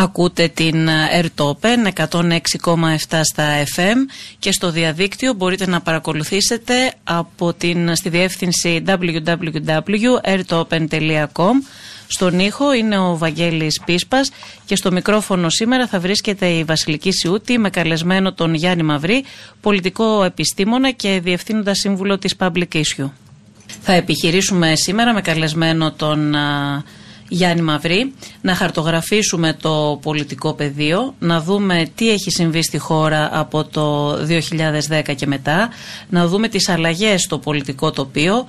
Ακούτε την AirTopen 106,7 στα FM και στο διαδίκτυο μπορείτε να παρακολουθήσετε από την, στη διεύθυνση www.airtopen.com στον ήχο είναι ο Βαγγέλης Πίσπας και στο μικρόφωνο σήμερα θα βρίσκεται η Βασιλική Σιούτη με καλεσμένο τον Γιάννη Μαυρή, πολιτικό επιστήμονα και διευθύνοντα σύμβουλο της Public Issue. Θα επιχειρήσουμε σήμερα με καλεσμένο τον Γιάννη Μαυρή, να χαρτογραφήσουμε το πολιτικό πεδίο, να δούμε τι έχει συμβεί στη χώρα από το 2010 και μετά, να δούμε τις αλλαγές στο πολιτικό τοπίο,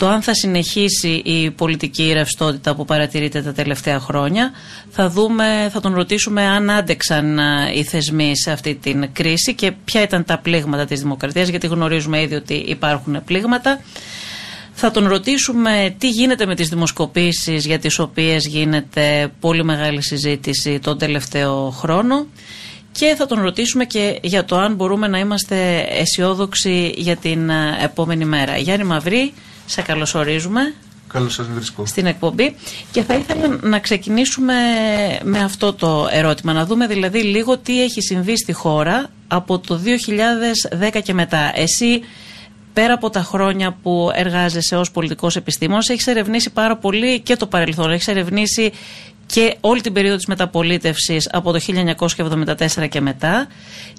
το αν θα συνεχίσει η πολιτική ρευστότητα που παρατηρείται τα τελευταία χρόνια. Θα, δούμε, θα τον ρωτήσουμε αν άντεξαν οι θεσμοί σε αυτή την κρίση και ποια ήταν τα πλήγματα της δημοκρατίας, γιατί γνωρίζουμε ήδη ότι υπάρχουν πλήγματα. Θα τον ρωτήσουμε τι γίνεται με τις δημοσκοπήσεις για τις οποίες γίνεται πολύ μεγάλη συζήτηση τον τελευταίο χρόνο και θα τον ρωτήσουμε και για το αν μπορούμε να είμαστε αισιόδοξοι για την επόμενη μέρα. Γιάννη Μαυρή, σε καλωσορίζουμε. Καλώς σας βρίσκω. Στην εκπομπή. Και θα ήθελα να ξεκινήσουμε με αυτό το ερώτημα. Να δούμε δηλαδή λίγο τι έχει συμβεί στη χώρα από το 2010 και μετά. Εσύ πέρα από τα χρόνια που εργάζεσαι ως πολιτικός επιστήμονας, έχεις ερευνήσει πάρα πολύ και το παρελθόν. Έχεις ερευνήσει και όλη την περίοδο της μεταπολίτευσης από το 1974 και μετά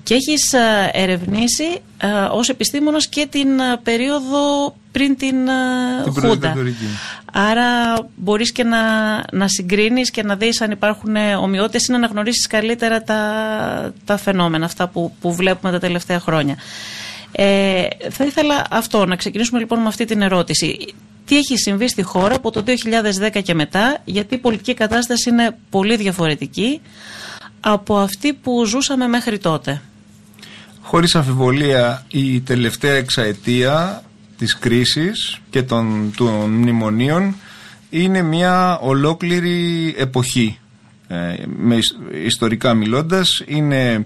και έχεις ερευνήσει ως επιστήμονας και την περίοδο πριν την, την Χούντα. Άρα μπορείς και να, να συγκρίνεις και να δεις αν υπάρχουν ομοιότητες ή να αναγνωρίσεις καλύτερα τα, τα φαινόμενα αυτά που, που βλέπουμε τα τελευταία χρόνια. Ε, θα ήθελα αυτό, να ξεκινήσουμε λοιπόν με αυτή την ερώτηση. Τι έχει συμβεί στη χώρα από το 2010 και μετά, γιατί η πολιτική κατάσταση είναι πολύ διαφορετική από αυτή που ζούσαμε μέχρι τότε; Χωρίς αμφιβολία η τελευταία εξαετία της κρίσης και των, των μνημονίων είναι μια ολόκληρη εποχή. Ε, με, ιστορικά μιλώντας είναι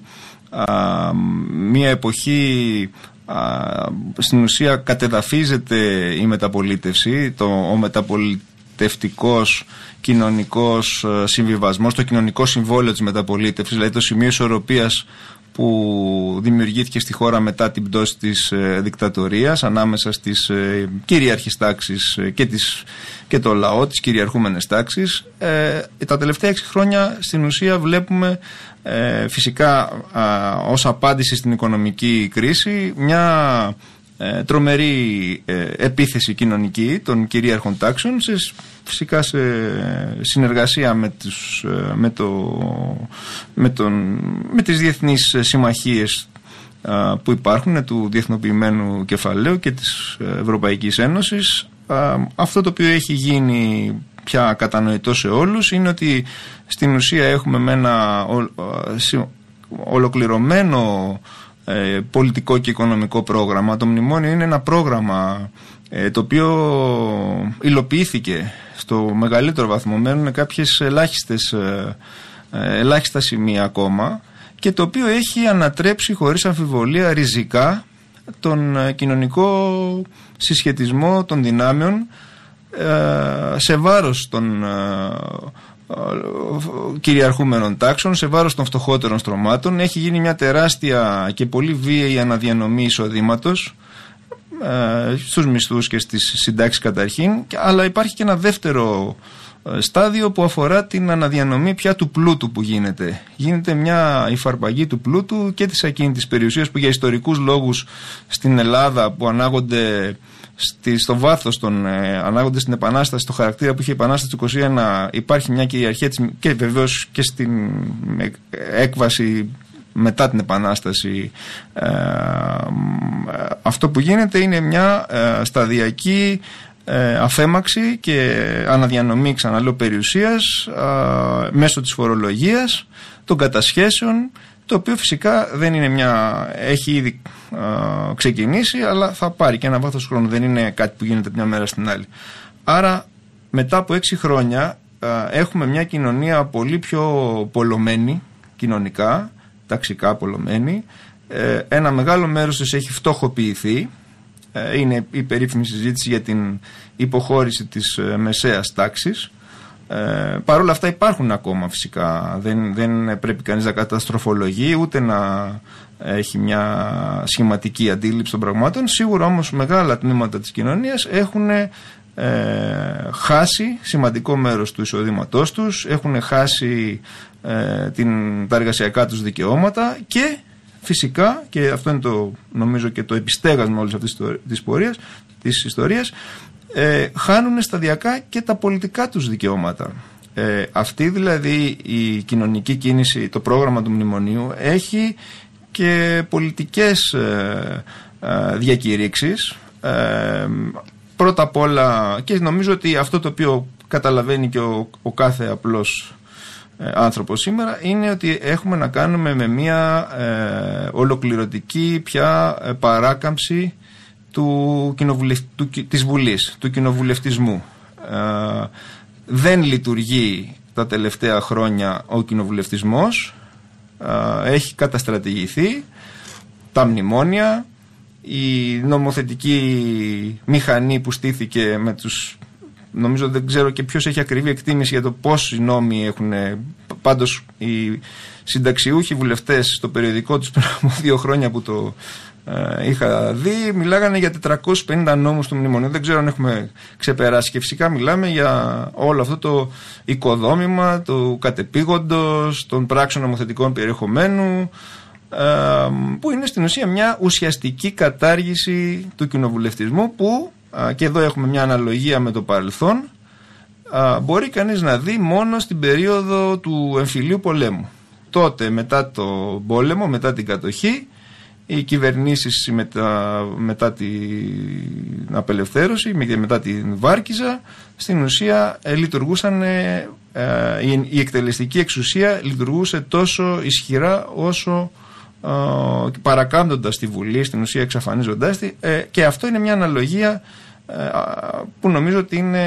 μια εποχή στην ουσία κατεδαφίζεται η μεταπολίτευση, το, ο μεταπολιτευτικός κοινωνικός ε, συμβιβασμός, το κοινωνικό συμβόλαιο της μεταπολίτευσης, δηλαδή το σημείο ισορροπίας που δημιουργήθηκε στη χώρα μετά την πτώση της ε, δικτατορίας ανάμεσα στις ε, κυρίαρχες τάξεις ε, και, τις, και το λαό, τις κυριαρχούμενες τάξεις. Ε, τα τελευταία έξι χρόνια στην ουσία βλέπουμε ε, φυσικά ως απάντηση στην οικονομική κρίση μια ε, τρομερή ε, επίθεση κοινωνική των κυρίαρχων τάξεων σε, φυσικά σε συνεργασία με, τους, με, το, με, τον, με τις διεθνείς συμμαχίες που υπάρχουν του διεθνοποιημένου κεφαλαίου και της Ευρωπαϊκής Ένωσης. Αυτό το οποίο έχει γίνει πια κατανοητό σε όλους είναι ότι στην ουσία έχουμε με ένα ολοκληρωμένο ε, πολιτικό και οικονομικό πρόγραμμα. Το μνημόνιο είναι ένα πρόγραμμα ε, το οποίο υλοποιήθηκε στο μεγαλύτερο βαθμό. Μένουν κάποιες ελάχιστες, ε, ελάχιστα σημεία ακόμα και το οποίο έχει ανατρέψει χωρίς αμφιβολία ριζικά τον κοινωνικό συσχετισμό των δυνάμεων σε βάρος των κυριαρχούμενων τάξεων σε βάρος των φτωχότερων στρωμάτων έχει γίνει μια τεράστια και πολύ βίαιη αναδιανομή εισοδήματος ε, στους μισθούς και στις συντάξεις καταρχήν αλλά υπάρχει και ένα δεύτερο ε, στάδιο που αφορά την αναδιανομή πια του πλούτου που γίνεται. Γίνεται μια υφαρπαγή του πλούτου και της ακίνητης περιουσίας που για ιστορικούς λόγους στην Ελλάδα που ανάγονται στη, στο βάθος των ε, ανάγοντα στην Επανάσταση, στο χαρακτήρα που είχε η Επανάσταση του 1921, υπάρχει μια κυριαρχία της, και βεβαίως και στην έκβαση μετά την Επανάσταση. Ε, αυτό που γίνεται είναι μια ε, σταδιακή ε, αφέμαξη και αναδιανομή ξαναλέω περιουσίας μέσω της φορολογίας, των κατασχέσεων το οποίο φυσικά δεν είναι μια. έχει ήδη ξεκινήσει, αλλά θα πάρει και ένα βάθος χρόνου. Δεν είναι κάτι που γίνεται μια μέρα στην άλλη. Άρα, μετά από έξι χρόνια, έχουμε μια κοινωνία πολύ πιο πολλωμένη κοινωνικά, ταξικά πολλωμένη. Ε, ένα μεγάλο μέρος της έχει φτωχοποιηθεί. Ε, είναι η περίφημη συζήτηση για την υποχώρηση της ε, μεσαίας τάξης Ε, Παρ' όλα αυτά υπάρχουν ακόμα φυσικά. Δεν, δεν πρέπει κανείς να καταστροφολογεί ούτε να έχει μια σχηματική αντίληψη των πραγμάτων. Σίγουρα όμως μεγάλα τμήματα της κοινωνίας έχουν ε, χάσει σημαντικό μέρος του εισοδήματός τους, έχουν χάσει ε, την, τα εργασιακά τους δικαιώματα και φυσικά, και αυτό είναι το νομίζω και το επιστέγασμα όλης αυτής της, πορείας, της ιστορίας, ε, χάνουν σταδιακά και τα πολιτικά τους δικαιώματα. Ε, αυτή δηλαδή η κοινωνική κίνηση, το πρόγραμμα του μνημονίου έχει και πολιτικές ε, ε διακηρύξεις ε, πρώτα απ' όλα και νομίζω ότι αυτό το οποίο καταλαβαίνει και ο, ο κάθε απλός ε, άνθρωπος σήμερα είναι ότι έχουμε να κάνουμε με μια ε, ολοκληρωτική πια παράκαμψη του, κοινοβουλευ... του, της Βουλής, του κοινοβουλευτισμού. δεν λειτουργεί τα τελευταία χρόνια ο κοινοβουλευτισμός έχει καταστρατηγηθεί τα μνημόνια η νομοθετική μηχανή που στήθηκε με τους νομίζω δεν ξέρω και ποιος έχει ακριβή εκτίμηση για το πόσοι νόμοι έχουν πάντως οι συνταξιούχοι βουλευτές στο περιοδικό τους πριν από δύο χρόνια που το ε, είχα δει μιλάγανε για 450 νόμους του μνημονίου δεν ξέρω αν έχουμε ξεπεράσει και φυσικά μιλάμε για όλο αυτό το οικοδόμημα του κατεπήγοντος των πράξεων νομοθετικών περιεχομένου ε, που είναι στην ουσία μια ουσιαστική κατάργηση του κοινοβουλευτισμού που ε, και εδώ έχουμε μια αναλογία με το παρελθόν μπορεί κανείς να δει μόνο στην περίοδο του εμφυλίου πολέμου. Τότε μετά το πόλεμο, μετά την κατοχή οι κυβερνήσεις μετά, μετά την απελευθέρωση, μετά την Βάρκιζα, στην ουσία ε, λειτουργούσαν, ε, ε, η, εκτελεστική εξουσία λειτουργούσε τόσο ισχυρά όσο ε, παρακάμπτοντας τη Βουλή, στην ουσία εξαφανίζοντάς τη και αυτό είναι μια αναλογία που νομίζω ότι είναι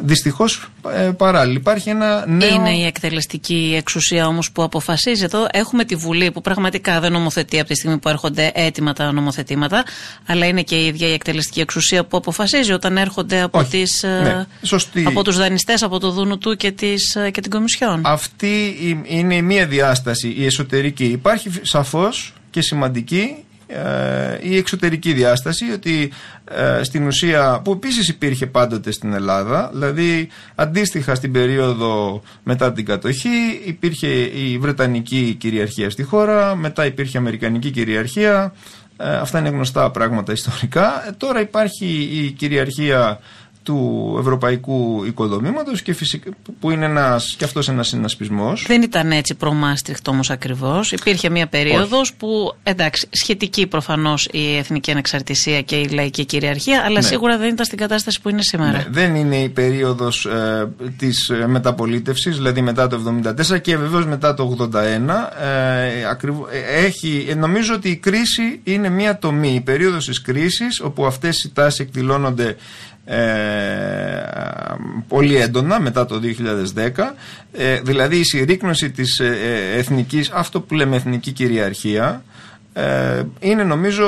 Δυστυχώς ε, παράλληλα. Υπάρχει ένα νέο. Είναι η εκτελεστική εξουσία όμως που αποφασίζει. Εδώ έχουμε τη Βουλή που πραγματικά δεν νομοθετεί από τη στιγμή που έρχονται έτοιμα τα νομοθετήματα, αλλά είναι και η ίδια η εκτελεστική εξουσία που αποφασίζει όταν έρχονται από, τις, ε, ναι, από τους δανειστές, από το Δούνου του και, τις, ε, και την Κομισιόν. Αυτή είναι η μία διάσταση, η εσωτερική. Υπάρχει σαφώς και σημαντική ε, η εξωτερική διάσταση ότι ε, στην ουσία που επίσης υπήρχε πάντοτε στην Ελλάδα δηλαδή αντίστοιχα στην περίοδο μετά την κατοχή υπήρχε η Βρετανική κυριαρχία στη χώρα μετά υπήρχε η Αμερικανική κυριαρχία. Ε, αυτά είναι γνωστά πράγματα ιστορικά. Τώρα υπάρχει η κυριαρχία του ευρωπαϊκού οικοδομήματος και φυσικά που είναι ένας, και αυτός ένας συνασπισμός. Δεν ήταν έτσι προ-Μάστριχτ όμως ακριβώς. Υπήρχε μια περίοδος που εντάξει σχετική προφανώς η εθνική ανεξαρτησία και η λαϊκή κυριαρχία αλλά ναι. σίγουρα δεν ήταν στην κατάσταση που είναι σήμερα. Ναι, δεν είναι η περίοδος ε, της ε, μεταπολίτευσης δηλαδή μετά το 1974 και βεβαίως μετά το 1981 ε, ακριβώς, ε, έχει, ε, νομίζω ότι η κρίση είναι μια τομή. Η περίοδος της κρίσης όπου αυτές οι τάσεις εκδηλώνονται ε, πολύ έντονα μετά το 2010 ε, δηλαδή η συρρήκνωση της ε, εθνικής αυτό που λέμε εθνική κυριαρχία είναι νομίζω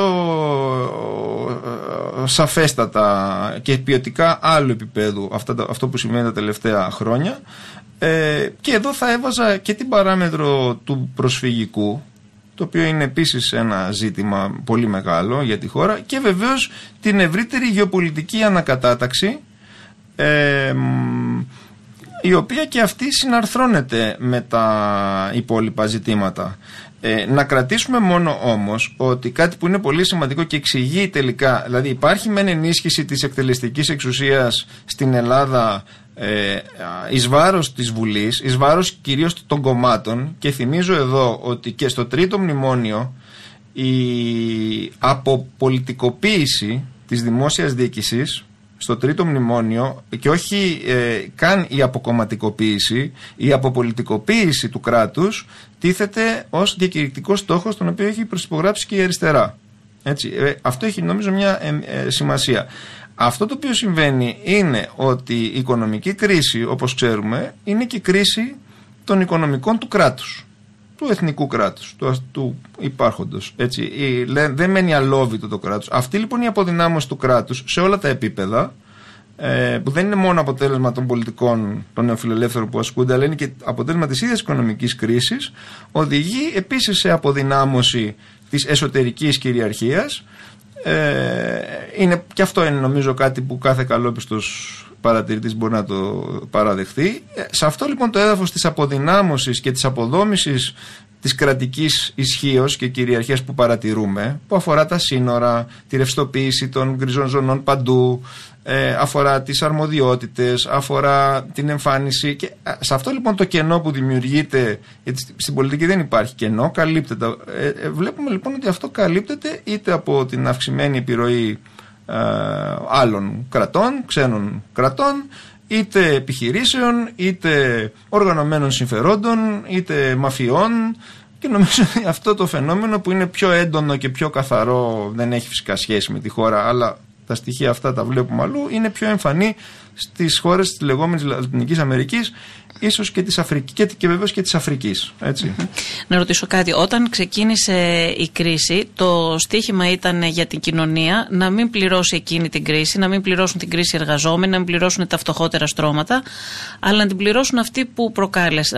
σαφέστατα και ποιοτικά άλλο επίπεδο αυτό που σημαίνει τα τελευταία χρόνια. Και εδώ θα έβαζα και την παράμετρο του προσφυγικού το οποίο είναι επίσης ένα ζήτημα πολύ μεγάλο για τη χώρα και βεβαίως την ευρύτερη γεωπολιτική ανακατάταξη ε, η οποία και αυτή συναρθρώνεται με τα υπόλοιπα ζητήματα. Ε, να κρατήσουμε μόνο όμως ότι κάτι που είναι πολύ σημαντικό και εξηγεί τελικά, δηλαδή υπάρχει μεν ενίσχυση της εκτελεστικής εξουσίας στην Ελλάδα ε, εις βάρος της Βουλής, εις βάρος κυρίως των κομμάτων και θυμίζω εδώ ότι και στο τρίτο μνημόνιο η αποπολιτικοποίηση της δημόσιας διοίκησης στο τρίτο μνημόνιο και όχι ε, καν η αποκομματικοποίηση, η αποπολιτικοποίηση του κράτους τίθεται ως διακηρυκτικό στόχος τον οποίο έχει προσυπογράψει και η αριστερά. Έτσι, ε, αυτό έχει νομίζω μια ε, σημασία. Αυτό το οποίο συμβαίνει είναι ότι η οικονομική κρίση, όπως ξέρουμε, είναι και η κρίση των οικονομικών του κράτους, του εθνικού κράτους, του, του υπάρχοντος. Έτσι. δεν μένει αλόβητο το κράτος. Αυτή λοιπόν η αποδυνάμωση του κράτους σε όλα τα επίπεδα ε, που δεν είναι μόνο αποτέλεσμα των πολιτικών των νεοφιλελεύθερων που ασκούνται, αλλά είναι και αποτέλεσμα της ίδιας οικονομικής κρίσης, οδηγεί επίσης σε αποδυνάμωση της εσωτερικής κυριαρχίας. Ε, είναι, και αυτό είναι νομίζω κάτι που κάθε καλόπιστος παρατηρητής μπορεί να το παραδεχθεί. Ε, σε αυτό λοιπόν το έδαφος της αποδυνάμωσης και της αποδόμησης της κρατικής ισχύως και κυριαρχίας που παρατηρούμε, που αφορά τα σύνορα, τη ρευστοποίηση των γκριζών ζωνών παντού, ε, αφορά τις αρμοδιότητες, αφορά την εμφάνιση και σε αυτό λοιπόν το κενό που δημιουργείται, γιατί στην πολιτική δεν υπάρχει κενό, καλύπτεται. Ε, ε, βλέπουμε λοιπόν ότι αυτό καλύπτεται είτε από την αυξημένη επιρροή ε, άλλων κρατών, ξένων κρατών, είτε επιχειρήσεων, είτε οργανωμένων συμφερόντων, είτε μαφιών. Και νομίζω ότι αυτό το φαινόμενο που είναι πιο έντονο και πιο καθαρό δεν έχει φυσικά σχέση με τη χώρα αλλά τα στοιχεία αυτά τα βλέπουμε αλλού είναι πιο εμφανή στις χώρες της λεγόμενης Λατινικής Αμερικής ίσως και της Αφρικής και, και βεβαίως και της Αφρικής. Έτσι. Να ρωτήσω κάτι. Όταν ξεκίνησε η κρίση, το στίχημα ήταν για την κοινωνία να μην πληρώσει εκείνη την κρίση, να μην πληρώσουν την κρίση οι εργαζόμενοι, να μην πληρώσουν τα φτωχότερα στρώματα, αλλά να την πληρώσουν αυτοί που,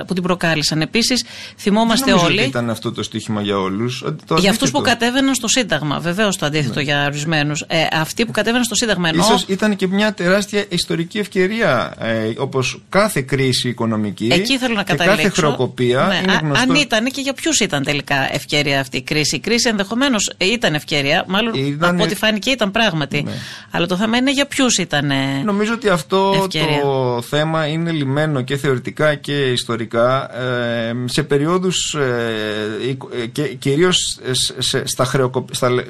που την προκάλεσαν. Επίσης, θυμόμαστε Δεν όλοι. Ότι ήταν αυτό το στίχημα για όλους. Για αυτούς που κατέβαιναν στο Σύνταγμα. Βεβαίως το αντίθετο ναι. για ορισμένους. Ε, αυτοί που κατέβαιναν στο Σύνταγμα εννοώ. Ίσως ήταν και μια τεράστια ιστορική ευκαιρία. Ε, Όπως κάθε κρίση οικονομική οικονομική. Εκεί θέλω να καταλήξω. Και κάθε χρεοκοπία ναι. είναι γνωστό... Αν ήταν και για ποιους ήταν τελικά ευκαιρία αυτή η κρίση. Η κρίση ενδεχομένως ήταν ευκαιρία, μάλλον ήταν... από ό,τι φάνηκε ήταν πράγματι. Ναι. Αλλά το θέμα είναι για ποιους ήταν. Νομίζω ότι αυτό ευκαιρία. το θέμα είναι λιμένο και θεωρητικά και ιστορικά ε, σε περιόδους ε, και κυρίως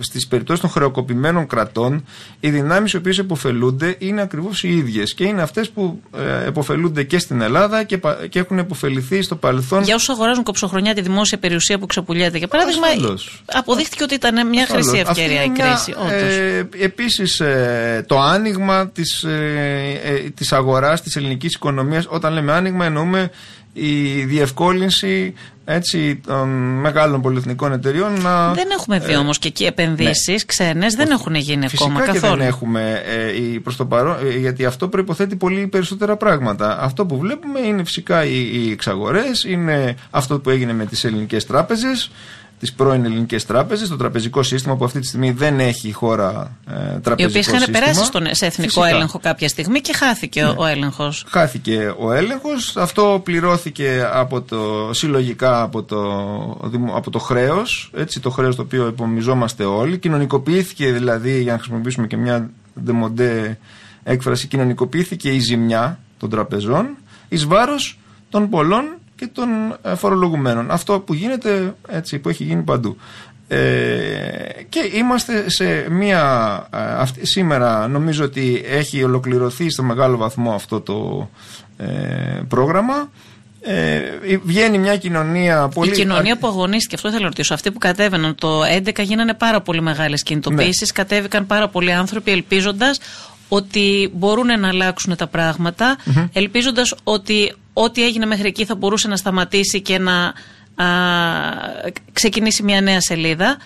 στις περιπτώσεις των χρεοκοπημένων κρατών, οι δυνάμεις οι οποίες υποφελούνται είναι ακριβώς οι ίδιες και είναι αυτές που ε, υποφελούνται και στην Ελλάδα και, και έχουν υποφεληθεί στο παρελθόν. Για όσους αγοράζουν κοψοχρονιά τη δημόσια περιουσία που ξεπουλιέται, για παράδειγμα, Ασφαλώς. αποδείχθηκε ότι ήταν μια Ασφαλώς. χρυσή ευκαιρία η κρίση. Ε, Επίσης, ε, το άνοιγμα της ε, ε, της αγοράς της ελληνικής οικονομίας, όταν λέμε άνοιγμα, εννοούμε η διευκόλυνση έτσι, των μεγάλων πολυεθνικών εταιριών να. Δεν έχουμε δει ε, όμως και εκεί επενδύσεις ναι. ξένες, δεν έχουν γίνει Φυσικά ακόμα και καθόλου. Δεν έχουμε ε, προς το παρόν, ε, γιατί αυτό προποθέτει πολύ περισσότερα πράγματα. Αυτό που βλέπουμε είναι φυσικά οι, οι εξαγορές, είναι αυτό που έγινε με τις ελληνικές τράπεζες τις πρώην ελληνικές τράπεζες, το τραπεζικό σύστημα που αυτή τη στιγμή δεν έχει η χώρα ε, τραπεζικό Οι οποίες είχαν περάσει στον, σε εθνικό Φυσικά. έλεγχο κάποια στιγμή και χάθηκε ναι. ο έλεγχος. Χάθηκε ο έλεγχος. Αυτό πληρώθηκε από το, συλλογικά από το, από το χρέος. Το χρέος το οποίο υπομιζόμαστε όλοι. Κοινωνικοποιήθηκε δηλαδή, για να χρησιμοποιήσουμε και μια δεμοντέ έκφραση, κοινωνικοποιήθηκε η ζημιά των τραπεζών εις βάρος των πολλών και των ε, φορολογουμένων. Αυτό που γίνεται έτσι, που έχει γίνει παντού. Ε, και είμαστε σε μία ε, αυτή, σήμερα νομίζω ότι έχει ολοκληρωθεί στο μεγάλο βαθμό αυτό το ε, πρόγραμμα ε, βγαίνει μια κοινωνία πολύ. Η κοινωνία που αγωνίστηκε, αυτό ήθελα να ρωτήσω. Αυτοί που κατέβαιναν το 2011 γίνανε πάρα πολύ μεγάλες κινητοποιήσει. Ναι. Κατέβηκαν πάρα πολλοί άνθρωποι ελπίζοντας ότι μπορούν να αλλάξουν τα πράγματα, mm ελπίζοντας ότι ό,τι έγινε μέχρι εκεί θα μπορούσε να σταματήσει και να α, ξεκινήσει μια νέα σελίδα.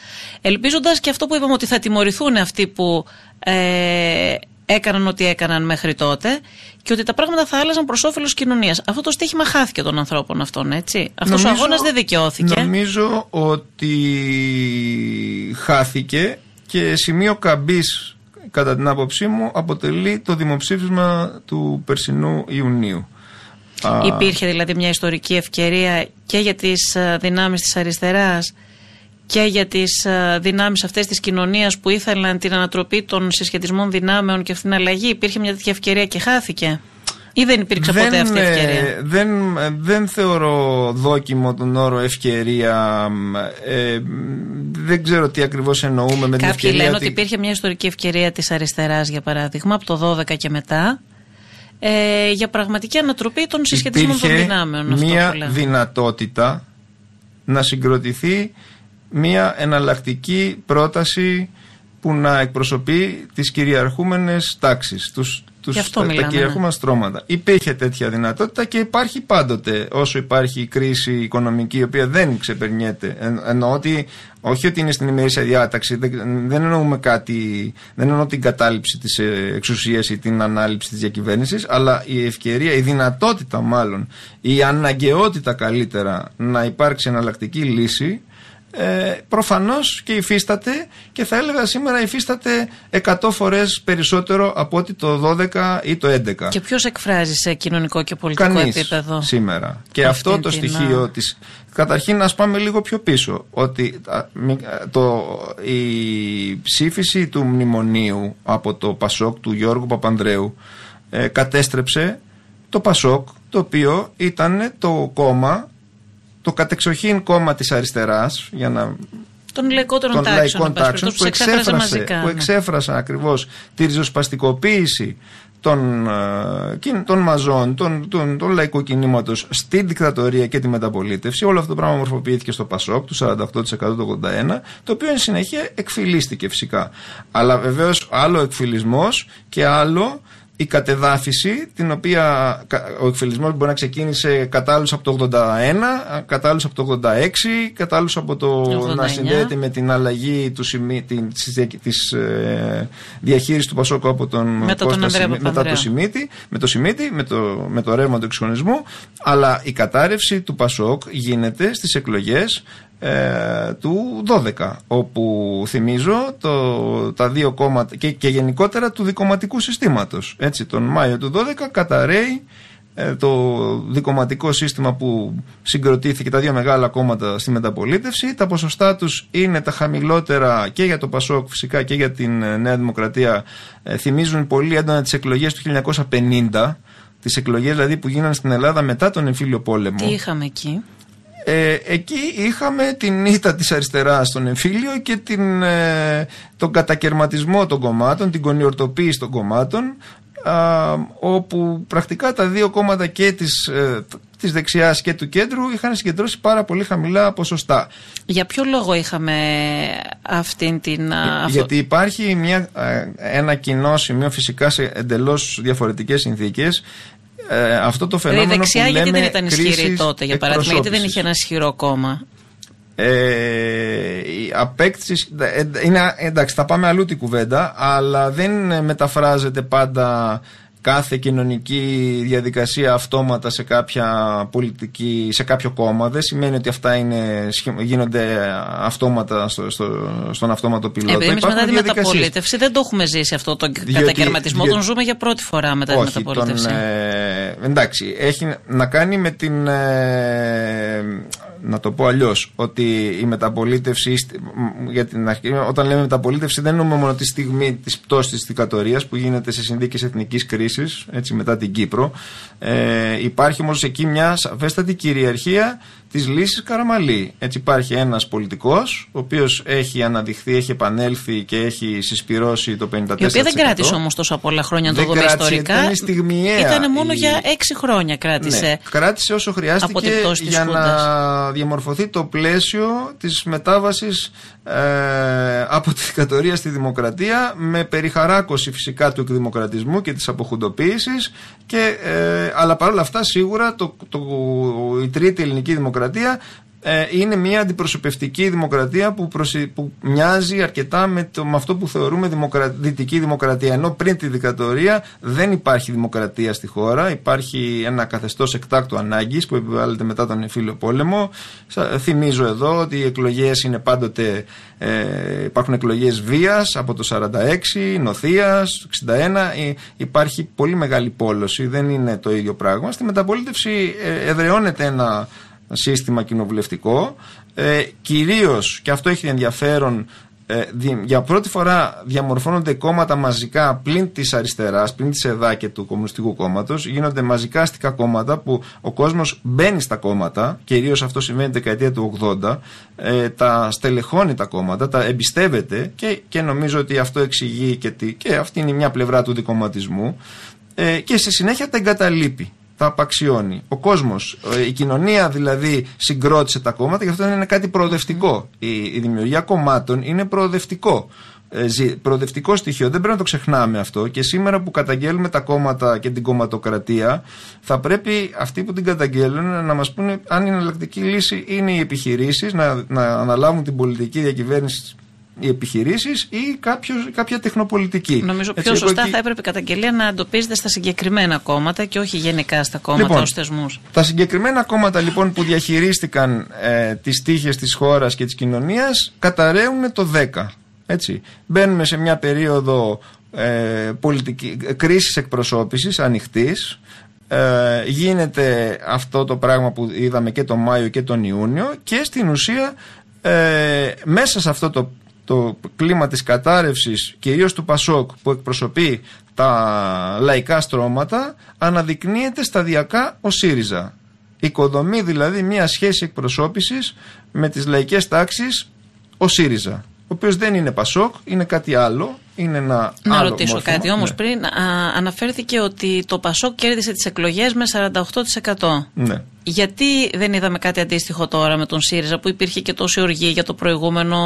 Ελπίζοντας και αυτό που είπαμε ότι θα τιμωρηθούν αυτοί που ε, έκαναν ό,τι έκαναν μέχρι τότε και ότι τα πράγματα θα άλλαζαν προς όφελος κοινωνίας. Αυτό το στίχημα χάθηκε των ανθρώπων αυτών, έτσι. Αυτός ο αγώνας δεν δικαιώθηκε. Νομίζω ότι χάθηκε και σημείο καμπής κατά την άποψή μου, αποτελεί το δημοψήφισμα του περσινού Ιουνίου. Υπήρχε δηλαδή μια ιστορική ευκαιρία και για τις ε, δυνάμεις της αριστεράς και για τις ε, δυνάμεις αυτές της κοινωνίας που ήθελαν την ανατροπή των συσχετισμών δυνάμεων και αυτήν την αλλαγή. Υπήρχε μια τέτοια ευκαιρία και χάθηκε; Ή δεν υπήρξε δεν, ποτέ αυτή η ευκαιρία; Δεν, δεν θεωρώ δόκιμο τον όρο ευκαιρία. Ε, δεν ξέρω τι ακριβώς εννοούμε με την ευκαιρία. Κάποιοι λένε ότι... υπήρχε μια ιστορική ευκαιρία της αριστεράς για παράδειγμα από το 12 και μετά ε, για πραγματική ανατροπή των συσχετισμών των δυνάμεων. Μια δυνατότητα να συγκροτηθεί μια εναλλακτική πρόταση που να εκπροσωπεί τις κυριαρχούμενες τάξεις, τους τους, τα, τα κυριαρχούμενα ναι. στρώματα. Υπήρχε τέτοια δυνατότητα και υπάρχει πάντοτε όσο υπάρχει η κρίση οικονομική η οποία δεν ξεπερνιέται. Εν, εννοώ ότι όχι ότι είναι στην ημερήσια διάταξη, δεν, δεν εννοούμε κάτι, δεν εννοώ την κατάληψη της ε, εξουσίας ή την ανάληψη της διακυβέρνησης, αλλά η ευκαιρία, η δυνατότητα μάλλον, η αναγκαιότητα καλύτερα να υπάρξει εναλλακτική λύση ε, προφανώς και υφίσταται και θα έλεγα σήμερα υφίσταται 100 φορές περισσότερο από ότι το 12 ή το 11. Και ποιος εκφράζει σε κοινωνικό και πολιτικό Κανείς επίπεδο; σήμερα. Και αυτό το στοιχείο της... Καταρχήν να πάμε λίγο πιο πίσω ότι το, η ψήφιση του μνημονίου από το Πασόκ του Γιώργου Παπανδρέου ε, κατέστρεψε το Πασόκ το οποίο ήταν το κόμμα το κατεξοχήν κόμμα της αριστεράς για να των λαϊκότερων τάξεων, τάξεων που, εξέφρασε, μαζικά, που ναι. εξέφρασαν ακριβώς τη ριζοσπαστικοποίηση των, ε, των μαζών, των, των, των λαϊκού κινήματος στην δικτατορία και τη μεταπολίτευση. Όλο αυτό το πράγμα μορφοποιήθηκε στο Πασόκ του 48% του 81, το οποίο εν συνεχεία εκφυλίστηκε φυσικά. Αλλά βεβαίως άλλο εκφυλισμός και άλλο η κατεδάφιση, την οποία ο εκφυλισμός μπορεί να ξεκίνησε κατάλληλος από το 81, κατάλληλος από το 86, κατάλληλος από το 89. να συνδέεται με την αλλαγή του, την, της, της ε, διαχείρισης του Πασόκου από τον μετά, Κώστα, τον μετά το Σιμίτη, με το Σιμίτη, με το, με το ρεύμα του εξυγχρονισμού, αλλά η κατάρρευση του Πασόκ γίνεται στις εκλογές ε, του 12 όπου θυμίζω το, τα δύο κόμματα και, και γενικότερα του δικοματικού συστήματος. Έτσι τον Μάιο του 12 καταραίει ε, το δικοματικό σύστημα που συγκροτήθηκε τα δύο μεγάλα κόμματα στη μεταπολίτευση. Τα ποσοστά τους είναι τα χαμηλότερα και για το Πασόκ φυσικά και για την ε, Νέα Δημοκρατία. Ε, θυμίζουν πολύ έντονα τις εκλογές του 1950 τις εκλογές δηλαδή που γίνανε στην Ελλάδα μετά τον εμφύλιο πόλεμο. Τι είχαμε εκεί; Ε, εκεί είχαμε την ήττα της αριστεράς στον εμφύλιο και την, ε, τον κατακαιρματισμό των κομμάτων, την κονιορτοποίηση των κομμάτων όπου πρακτικά τα δύο κόμματα και της, ε, της δεξιάς και του κέντρου είχαν συγκεντρώσει πάρα πολύ χαμηλά ποσοστά. Για ποιο λόγο είχαμε αυτήν την... Γιατί υπάρχει μια, ένα κοινό σημείο φυσικά σε εντελώς διαφορετικές συνθήκες ε, αυτό το φαινόμενο η δεξιά που γιατί δεν ήταν ισχυρή τότε για παράδειγμα, γιατί δεν είχε ένα ισχυρό κόμμα; Ε, η απέκτηση. Ε, είναι, εντάξει, θα πάμε αλλού την κουβέντα, αλλά δεν μεταφράζεται πάντα κάθε κοινωνική διαδικασία αυτόματα σε κάποια πολιτική, σε κάποιο κόμμα. Δεν σημαίνει ότι αυτά είναι, γίνονται αυτόματα στο, στο, στον αυτόματο πιλότο. Επειδή εμείς μετά τη μεταπολίτευση δεν το έχουμε ζήσει αυτό τον διότι, κατακαιρματισμό, διότι, τον ζούμε για πρώτη φορά μετά τη μεταπολίτευση. Τον, ε, εντάξει, έχει να κάνει με την... Ε, να το πω αλλιώς, ότι η μεταπολίτευση, για την αρχή, όταν λέμε μεταπολίτευση, δεν εννοούμε μόνο τη στιγμή της πτώσης της δικτατορία που γίνεται σε συνδίκε εθνικής κρίσης, έτσι μετά την Κύπρο. Ε, υπάρχει όμως εκεί μια σαφέστατη κυριαρχία τη λύση Καραμαλή. Έτσι υπάρχει ένας πολιτικός, ο οποίος έχει αναδειχθεί, έχει επανέλθει και έχει συσπυρώσει το 54%. Η οποία δεν κράτησε όμως τόσα πολλά χρόνια, να το δούμε ιστορικά. Ήταν στιγμιαία. Ήταν μόνο η... για έξι χρόνια κράτησε. Ναι, κράτησε όσο χρειάστηκε για να διαμορφωθεί το πλαίσιο της μετάβασης ε, από τη δικτατορία στη δημοκρατία με περιχαράκωση φυσικά του εκδημοκρατισμού και της αποχουντοποίησης και, ε, αλλά παρόλα αυτά σίγουρα το, το, η τρίτη ελληνική δημοκρατία ε, είναι μια αντιπροσωπευτική δημοκρατία που, που μοιάζει αρκετά με, το, με αυτό που θεωρούμε δημοκρα... δυτική δημοκρατία. Ενώ πριν τη δικτατορία δεν υπάρχει δημοκρατία στη χώρα. Υπάρχει ένα καθεστώς εκτάκτου ανάγκης που επιβάλλεται μετά τον εμφύλιο πόλεμο. Θυμίζω εδώ ότι οι εκλογές είναι πάντοτε. Ε, υπάρχουν εκλογές βίας από το 46, νοθείας, το 61. Ε, υπάρχει πολύ μεγάλη πόλωση. Δεν είναι το ίδιο πράγμα. Στη μεταπολίτευση ε, εδραιώνεται ένα σύστημα κοινοβουλευτικό. Ε, κυρίως, και αυτό έχει ενδιαφέρον, ε, για πρώτη φορά διαμορφώνονται κόμματα μαζικά πλην της αριστεράς, πλην της ΕΔΑ και του Κομμουνιστικού Κόμματος. Γίνονται μαζικά αστικά κόμματα που ο κόσμος μπαίνει στα κόμματα, κυρίως αυτό συμβαίνει την δεκαετία του 80, ε, τα στελεχώνει τα κόμματα, τα εμπιστεύεται και, και νομίζω ότι αυτό εξηγεί και, και αυτή είναι μια πλευρά του δικοματισμού ε, και σε συνέχεια τα εγκαταλείπει τα απαξιώνει. Ο κόσμος, η κοινωνία δηλαδή συγκρότησε τα κόμματα και αυτό είναι κάτι προοδευτικό. Η, η δημιουργία κομμάτων είναι προοδευτικό. ε, προοδευτικό στοιχείο. Δεν πρέπει να το ξεχνάμε αυτό. Και σήμερα που καταγγέλουμε τα κόμματα και την κομματοκρατία, θα πρέπει αυτοί που την καταγγέλνουν να μας πούνε αν η εναλλακτική λύση είναι οι επιχειρήσεις να, να αναλάβουν την πολιτική διακυβέρνηση οι επιχειρήσεις ή κάποιος, κάποια τεχνοπολιτική. Νομίζω πιο Έτσι, σωστά θα έπρεπε η καταγγελία να εντοπίζεται στα συγκεκριμένα κόμματα και όχι γενικά στα κόμματα λοιπόν, ως θεσμούς. Τα συγκεκριμένα κόμματα λοιπόν που διαχειρίστηκαν ε, τις τύχες της χώρας και της κοινωνίας καταραίουν το 10. Έτσι. Μπαίνουμε σε μια περίοδο ε, πολιτική, κρίσης εκπροσώπησης ανοιχτής ε, γίνεται αυτό το πράγμα που είδαμε και τον Μάιο και τον Ιούνιο και στην ουσία ε, μέσα σε αυτό το το κλίμα της κατάρρευσης κυρίως του Πασόκ που εκπροσωπεί τα λαϊκά στρώματα αναδεικνύεται σταδιακά ο ΣΥΡΙΖΑ. Οικοδομεί δηλαδή μια σχέση εκπροσώπησης με τις λαϊκές τάξεις ο ΣΥΡΙΖΑ ο οποίος δεν είναι Πασόκ, είναι κάτι άλλο. Είναι ένα να άλλο ρωτήσω κάτι όμως ναι. πριν. Α, αναφέρθηκε ότι το Πασόκ κέρδισε τις εκλογές με 48%. Ναι. Γιατί δεν είδαμε κάτι αντίστοιχο τώρα με τον ΣΥΡΙΖΑ που υπήρχε και τόση οργή για το προηγούμενο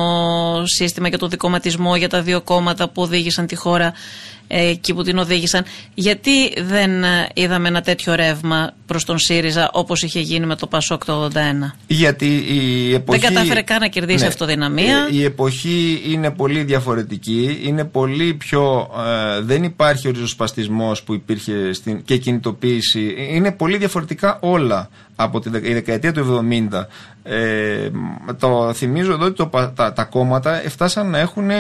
σύστημα, για το δικοματισμό, για τα δύο κόμματα που οδήγησαν τη χώρα εκεί που την οδήγησαν. Γιατί δεν ε, είδαμε ένα τέτοιο ρεύμα προς τον ΣΥΡΙΖΑ όπως είχε γίνει με το ΠΑΣΟΚ το 81. Γιατί η εποχή. Δεν κατάφερε καν να κερδίσει ναι. αυτοδυναμία. Ε, η εποχή είναι πολύ διαφορετική. Είναι πολύ πιο. Ε, δεν υπάρχει ο ριζοσπαστισμό που υπήρχε στην, και κινητοποίηση. Είναι πολύ διαφορετικά όλα από τη δεκαετία του 70. Ε, το θυμίζω εδώ ότι το, τα, τα κόμματα φτάσαν να έχουν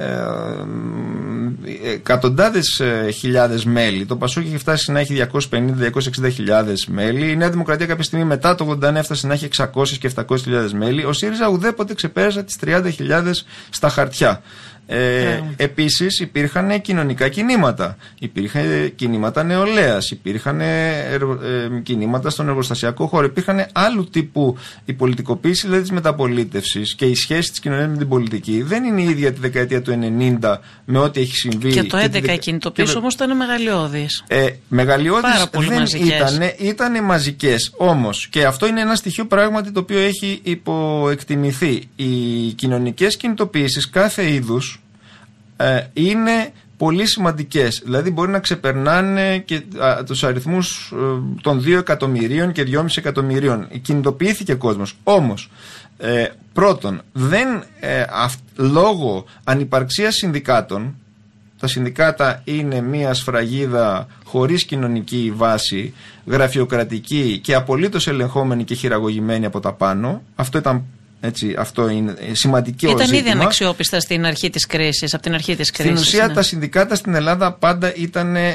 ε, εκατοντάδες ε, χιλιάδες μέλη. Το Πασόκ είχε φτάσει να έχει 250-260 χιλιάδες μέλη. Η Νέα Δημοκρατία κάποια στιγμή μετά το 89 έφτασε να έχει 600 και 700 χιλιάδες μέλη. Ο ΣΥΡΙΖΑ ουδέποτε ξεπέρασε τις 30 στα χαρτιά. Ε, Επίσης υπήρχαν κοινωνικά κινήματα. Υπήρχαν κινήματα νεολαίας, υπήρχαν ε, κινήματα στον εργοστασιακό χώρο. Υπήρχαν άλλου τύπου η πολιτικοποίηση δηλαδή της μεταπολίτευσης και η σχέση της κοινωνίας με την πολιτική δεν είναι η ίδια τη δεκαετία του 90 με ό,τι έχει συμβεί. Και το 11 η κινητοποίηση όμως ήταν μεγαλειώδης. Ε, μεγαλειώδης δεν ήταν, ήταν μαζικές. Όμως, και αυτό είναι ένα στοιχείο πράγματι το οποίο έχει υποεκτιμηθεί. Οι κοινωνικές κινητοποιήσεις κάθε είδους ε, είναι πολύ σημαντικές. Δηλαδή μπορεί να ξεπερνάνε και α, τους αριθμούς ε, των 2 εκατομμυρίων και 2,5 εκατομμυρίων. Κινητοποιήθηκε κόσμος. Όμως, ε, πρώτον, δεν, ε, λόγω ανυπαρξίας συνδικάτων, τα συνδικάτα είναι μια σφραγίδα χωρίς κοινωνική βάση, γραφειοκρατική και απολύτως ελεγχόμενη και χειραγωγημένη από τα πάνω. Αυτό ήταν έτσι, αυτό είναι σημαντικό Ήταν ζήτημα. ήδη αναξιόπιστα στην αρχή της κρίσης, από την αρχή της κρίσης. Στην ουσία ναι. τα συνδικάτα στην Ελλάδα πάντα ήταν ε,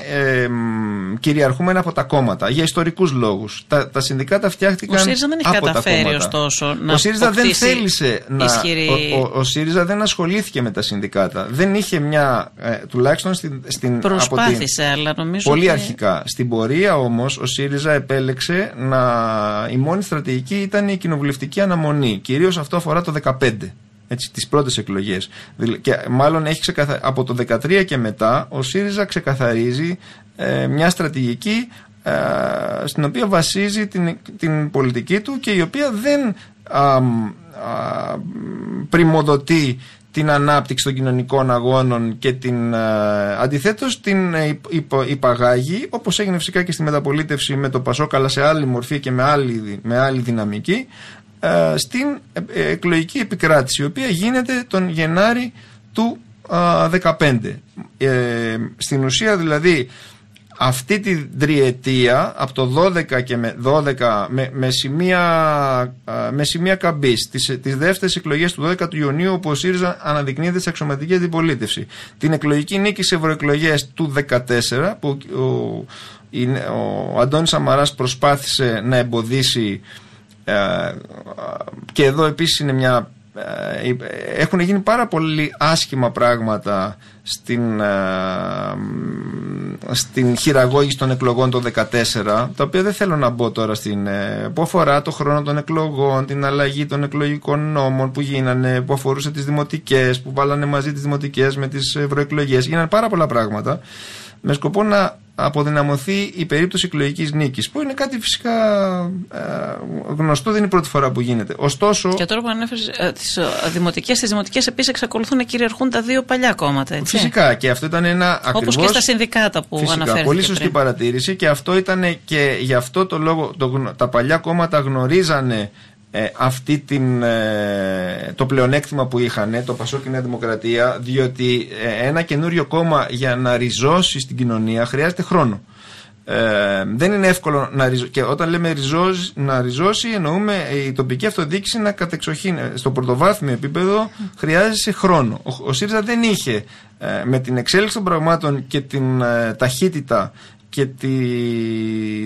κυριαρχούμενα από τα κόμματα για ιστορικούς λόγους. Τα, τα συνδικάτα φτιάχτηκαν Ο ΣΥΡΙΖΑ δεν έχει από καταφέρει τα ωστόσο να Ο ΣΥΡΙΖΑ δεν θέλησε να... Ισχυρή... Ο, ο, ο, ΣΥΡΙΖΑ δεν ασχολήθηκε με τα συνδικάτα. Δεν είχε μια... Ε, τουλάχιστον στην... στην Προσπάθησε, την, αλλά νομίζω Πολύ ότι... αρχικά. Στην πορεία όμως ο ΣΥΡΙΖΑ επέλεξε να... Η μόνη στρατηγική ήταν η κοινοβουλευτική αναμονή. Κυρίως αυτό αφορά το 15 έτσι, τις πρώτες εκλογές. Και μάλλον έχει ξεκαθα... από το 13 και μετά ο ΣΥΡΙΖΑ ξεκαθαρίζει ε, μια στρατηγική ε, στην οποία βασίζει την, την πολιτική του και η οποία δεν α, α, πρημοδοτεί την ανάπτυξη των κοινωνικών αγώνων και την ε, αντιθέτως την ε, υπαγάγει όπως έγινε φυσικά και στη μεταπολίτευση με το Πασόκ αλλά σε άλλη μορφή και με άλλη, με άλλη δυναμική ε, στην ε, ε, εκλογική επικράτηση η οποία γίνεται τον Γενάρη του 2015. στην ουσία δηλαδή αυτή τη τριετία από το 12 και με 12 με, με σημεία, με σημεία καμπής τις, τις δεύτερες εκλογές του 12 του Ιουνίου όπου ο ΣΥΡΙΖΑ αναδεικνύεται σε αξιωματική αντιπολίτευση την εκλογική νίκη σε ευρωεκλογές του 2014 που ο, ο, ο Αντώνης Σαμαράς προσπάθησε να εμποδίσει ε, και εδώ επίσης είναι μια ε, έχουν γίνει πάρα πολύ άσχημα πράγματα στην, ε, στην χειραγώγηση των εκλογών το 2014 τα οποία δεν θέλω να μπω τώρα στην που αφορά το χρόνο των εκλογών την αλλαγή των εκλογικών νόμων που γίνανε που αφορούσε τις δημοτικές που βάλανε μαζί τις δημοτικές με τις ευρωεκλογές. Γίνανε πάρα πολλά πράγματα. Με σκοπό να αποδυναμωθεί η περίπτωση εκλογικής νίκης. Που είναι κάτι φυσικά ε, γνωστό, δεν είναι η πρώτη φορά που γίνεται. Ωστόσο. Και τώρα που ανέφερες ε, τις δημοτικές, τις δημοτικές επίσης εξακολουθούν να κυριαρχούν τα δύο παλιά κόμματα. Έτσι. Φυσικά και αυτό ήταν ένα ακριβώ. Όπως και στα συνδικάτα που φυσικά, Πολύ σωστή πριν. παρατήρηση και αυτό ήταν και γι' αυτό το λόγο το, τα παλιά κόμματα γνωρίζανε ε, αυτή την, ε, το πλεονέκτημα που είχαν το Πασό και η Νέα Δημοκρατία διότι ε, ένα καινούριο κόμμα για να ριζώσει στην κοινωνία χρειάζεται χρόνο. Ε, δεν είναι εύκολο να ριζώσει. Και όταν λέμε ριζώσει, να ριζώσει, εννοούμε η τοπική αυτοδιοίκηση να κατεξοχήν. Στο πρωτοβάθμιο επίπεδο χρειάζεται χρόνο. Ο, ο ΣΥΡΙΖΑ δεν είχε με την εξέλιξη των πραγμάτων και την ταχύτητα και τη,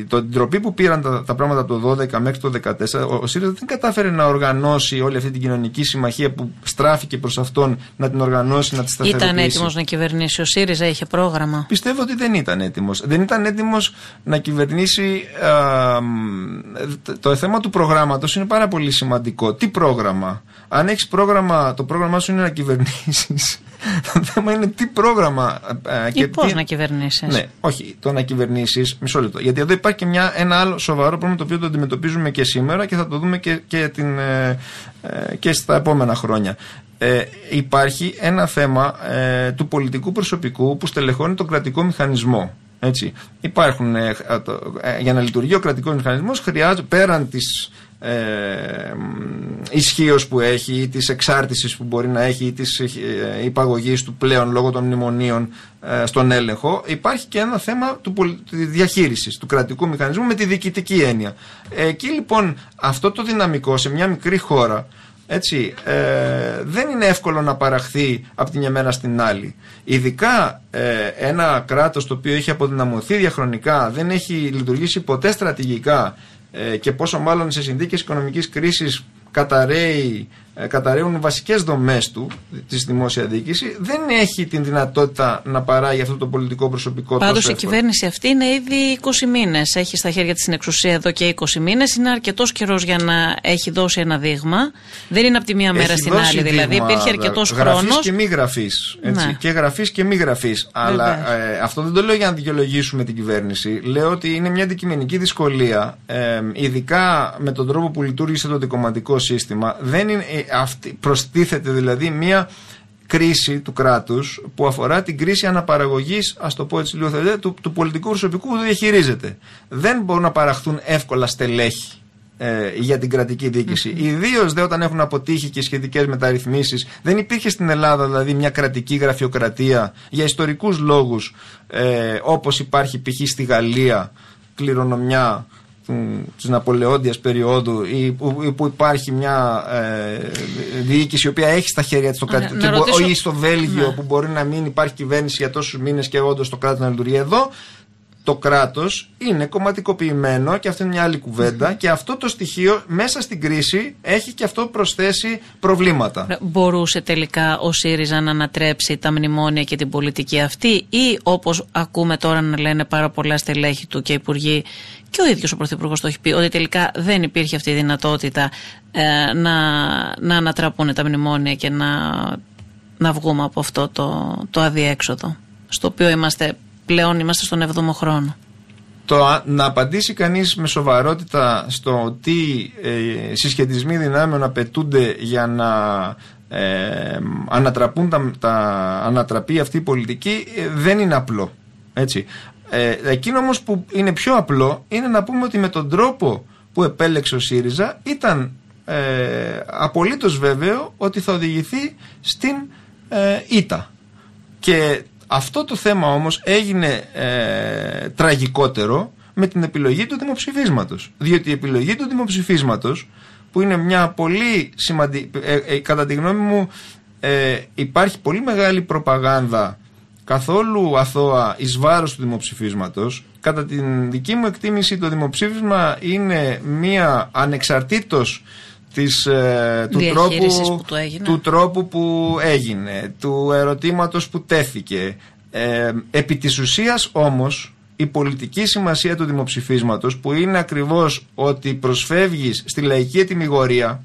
το, την τροπή που πήραν τα, τα πράγματα από το 12 μέχρι το 14, ο, ο ΣΥΡΙΖΑ δεν κατάφερε να οργανώσει όλη αυτή την κοινωνική συμμαχία που στράφηκε προς αυτόν να την οργανώσει, να τη σταθεροποιήσει. Ήταν έτοιμος να κυβερνήσει ο ΣΥΡΙΖΑ, είχε πρόγραμμα. Πιστεύω ότι δεν ήταν έτοιμος. Δεν ήταν έτοιμος να κυβερνήσει. Α, το θέμα του προγράμματος είναι πάρα πολύ σημαντικό. Τι πρόγραμμα; Αν έχεις πρόγραμμα, το πρόγραμμά σου είναι να κυβερνήσεις. Το θέμα είναι τι πρόγραμμα. Ε, και πώς να κυβερνήσεις. Ναι, όχι, το να κυβερνήσεις. Μισό λεπτό. Γιατί εδώ υπάρχει και μια, ένα άλλο σοβαρό πρόβλημα το οποίο το αντιμετωπίζουμε και σήμερα και θα το δούμε και, και, την, ε, ε, και στα επόμενα χρόνια. Ε, υπάρχει ένα θέμα ε, του πολιτικού προσωπικού που στελεχώνει τον κρατικό μηχανισμό. Έτσι. Υπάρχουν, ε, για να λειτουργεί ο κρατικός μηχανισμός χρειάζεται πέραν της ε, ισχύως που έχει ή της εξάρτησης που μπορεί να έχει ή της ε, υπαγωγής του πλέον λόγω των μνημονίων ε, στον έλεγχο υπάρχει και ένα θέμα του διαχείρισης του κρατικού μηχανισμού με τη διοικητική έννοια. Εκεί λοιπόν αυτό το δυναμικό σε μια μικρή χώρα έτσι, ε, δεν είναι εύκολο να παραχθεί από την μια μέρα στην άλλη. Ειδικά ε, ένα κράτος το οποίο έχει αποδυναμωθεί διαχρονικά, δεν έχει λειτουργήσει ποτέ στρατηγικά ε, και πόσο μάλλον σε συνθήκες οικονομικής κρίσης καταραίει ε, καταραίουν οι βασικές δομές του, της δημόσια διοίκηση, δεν έχει την δυνατότητα να παράγει αυτό το πολιτικό προσωπικό Πάντως η κυβέρνηση αυτή είναι ήδη 20 μήνες. Έχει στα χέρια της την εξουσία εδώ και 20 μήνες. Είναι αρκετός καιρός για να έχει δώσει ένα δείγμα. Δεν είναι από τη μία μέρα στην άλλη. Δηλαδή υπήρχε αρκετός χρόνο. Γραφής και μη γραφής. Ναι. Και γραφής και μη γραφής. Αλλά ε, αυτό δεν το λέω για να δικαιολογήσουμε την κυβέρνηση. Λέω ότι είναι μια αντικειμενική δυσκολία, ε, ειδικά με τον τρόπο που λειτουργήσε το δικοματικό σύστημα. Δεν είναι, ε, αυτή, προστίθεται δηλαδή μία κρίση του κράτους που αφορά την κρίση αναπαραγωγής, ας το πω έτσι λίγο του, του πολιτικού προσωπικού που διαχειρίζεται. Δεν μπορούν να παραχθούν εύκολα στελέχη ε, για την κρατική διοίκηση. Mm-hmm. Ιδίως δε όταν έχουν αποτύχει και σχετικές μεταρρυθμίσεις. Δεν υπήρχε στην Ελλάδα δηλαδή μια κρατική γραφειοκρατία για ιστορικούς λόγους ε, όπως υπάρχει π.χ. στη Γαλλία κληρονομιά της Ναπολεόντιας περίοδου ή που, που υπάρχει μια ε, διοίκηση η οποία έχει στα χέρια της το κράτος ή στο Βέλγιο ναι. που μπορεί να μην υπάρχει κυβέρνηση για τόσους μήνες και όντως το κράτος να λειτουργεί εδώ το κράτος είναι κομματικοποιημένο και αυτή είναι μια άλλη και αυτό το στοιχείο μέσα στην κρίση έχει και αυτό προσθέσει προβλήματα. Μπορούσε τελικά ο ΣΥΡΙΖΑ να ανατρέψει τα μνημόνια και την πολιτική αυτή ή όπως ακούμε τώρα να λένε πάρα πολλά στελέχη του και υπουργοί και ο ίδιος ο Πρωθυπουργός το έχει πει ότι τελικά δεν υπήρχε αυτή η δυνατότητα ε, να, να ανατραπούν τα μνημόνια και να, να βγούμε από αυτό το, το αδιέξοδο στο οποίο είμαστε πλέον είμαστε στον 7ο χρόνο. Το να απαντήσει κανείς με σοβαρότητα στο τι ε, συσχετισμοί δυνάμεων απαιτούνται για να ε, ανατραπούν τα, τα, ανατραπεί αυτή η πολιτική ε, δεν είναι απλό. Έτσι. Ε, εκείνο όμως που είναι πιο απλό είναι να πούμε ότι με τον τρόπο που επέλεξε ο ΣΥΡΙΖΑ ήταν ε, απολύτως βέβαιο ότι θα οδηγηθεί στην ε, ήττα. Και αυτό το θέμα όμως έγινε ε, τραγικότερο με την επιλογή του δημοψηφίσματος. Διότι η επιλογή του δημοψηφίσματος που είναι μια πολύ σημαντική, ε, ε, κατά τη γνώμη μου υπάρχει πολύ μεγάλη προπαγάνδα καθόλου αθώα εις βάρος του δημοψηφίσματος. Κατά την δική μου εκτίμηση το δημοψήφισμα είναι μια ανεξαρτήτως της, ε, του, τρόπου, που του τρόπου που έγινε, του ερωτήματος που τέθηκε. Ε, επί της ουσίας όμως η πολιτική σημασία του δημοψηφίσματος που είναι ακριβώς ότι προσφεύγεις στη λαϊκή ετοιμιγορία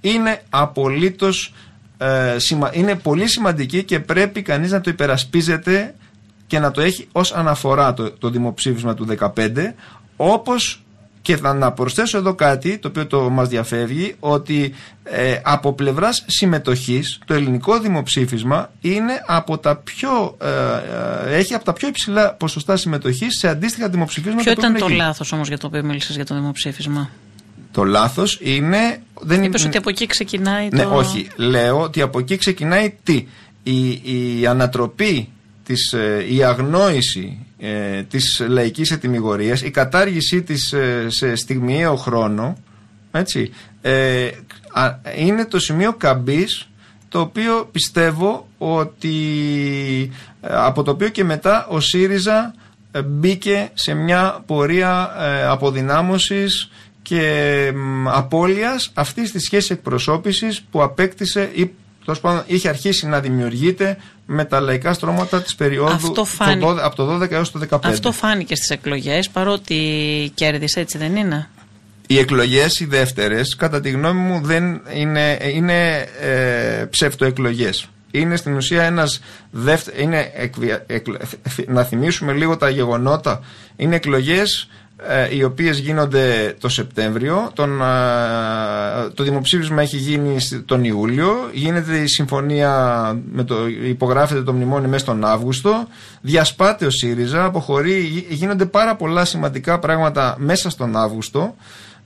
είναι απολύτως ε, είναι πολύ σημαντική και πρέπει κανείς να το υπερασπίζεται και να το έχει ως αναφορά το, το δημοψήφισμα του 2015 όπως και θα να προσθέσω εδώ κάτι το οποίο το μας διαφεύγει ότι ε, από πλευράς συμμετοχής το ελληνικό δημοψήφισμα είναι από τα πιο, ε, ε, έχει από τα πιο υψηλά ποσοστά συμμετοχής σε αντίστοιχα δημοψηφίσματα. Ποιο ήταν το λάθος όμως για το οποίο μίλησες για το δημοψήφισμα; Το λάθος είναι... Δεν Είπες ότι από εκεί ξεκινάει ναι, το... Ναι, όχι. Λέω ότι από εκεί ξεκινάει τι; Η, η ανατροπή, της, η αγνόηση ε, της λαϊκής ετοιμιγορίας, η κατάργησή της ε, σε στιγμιαίο χρόνο, έτσι, ε, είναι το σημείο καμπής το οποίο πιστεύω ότι ε, από το οποίο και μετά ο ΣΥΡΙΖΑ μπήκε σε μια πορεία αποδυνάμωσης και απώλειας αυτής της σχέσης εκπροσώπησης που απέκτησε ή τέλος πάντων είχε αρχίσει να δημιουργείται με τα λαϊκά στρώματα της περίοδου από το 12 έως το 15. Αυτό φάνηκε στις εκλογές παρότι κέρδισε έτσι δεν είναι; Οι εκλογές οι δεύτερες κατά τη γνώμη μου δεν είναι, είναι ε, ψευτοεκλογές. Είναι στην ουσία ένας δεύτερο, είναι, να θυμίσουμε λίγο τα γεγονότα, είναι εκλογές ε, οι οποίες γίνονται το Σεπτέμβριο. Τον, ε, το δημοψήφισμα έχει γίνει τον Ιούλιο. Γίνεται η συμφωνία με το, υπογράφεται το μνημόνιο μέσα τον Αύγουστο. Διασπάται ο ΣΥΡΙΖΑ. Αποχωρεί, γίνονται πάρα πολλά σημαντικά πράγματα μέσα στον Αύγουστο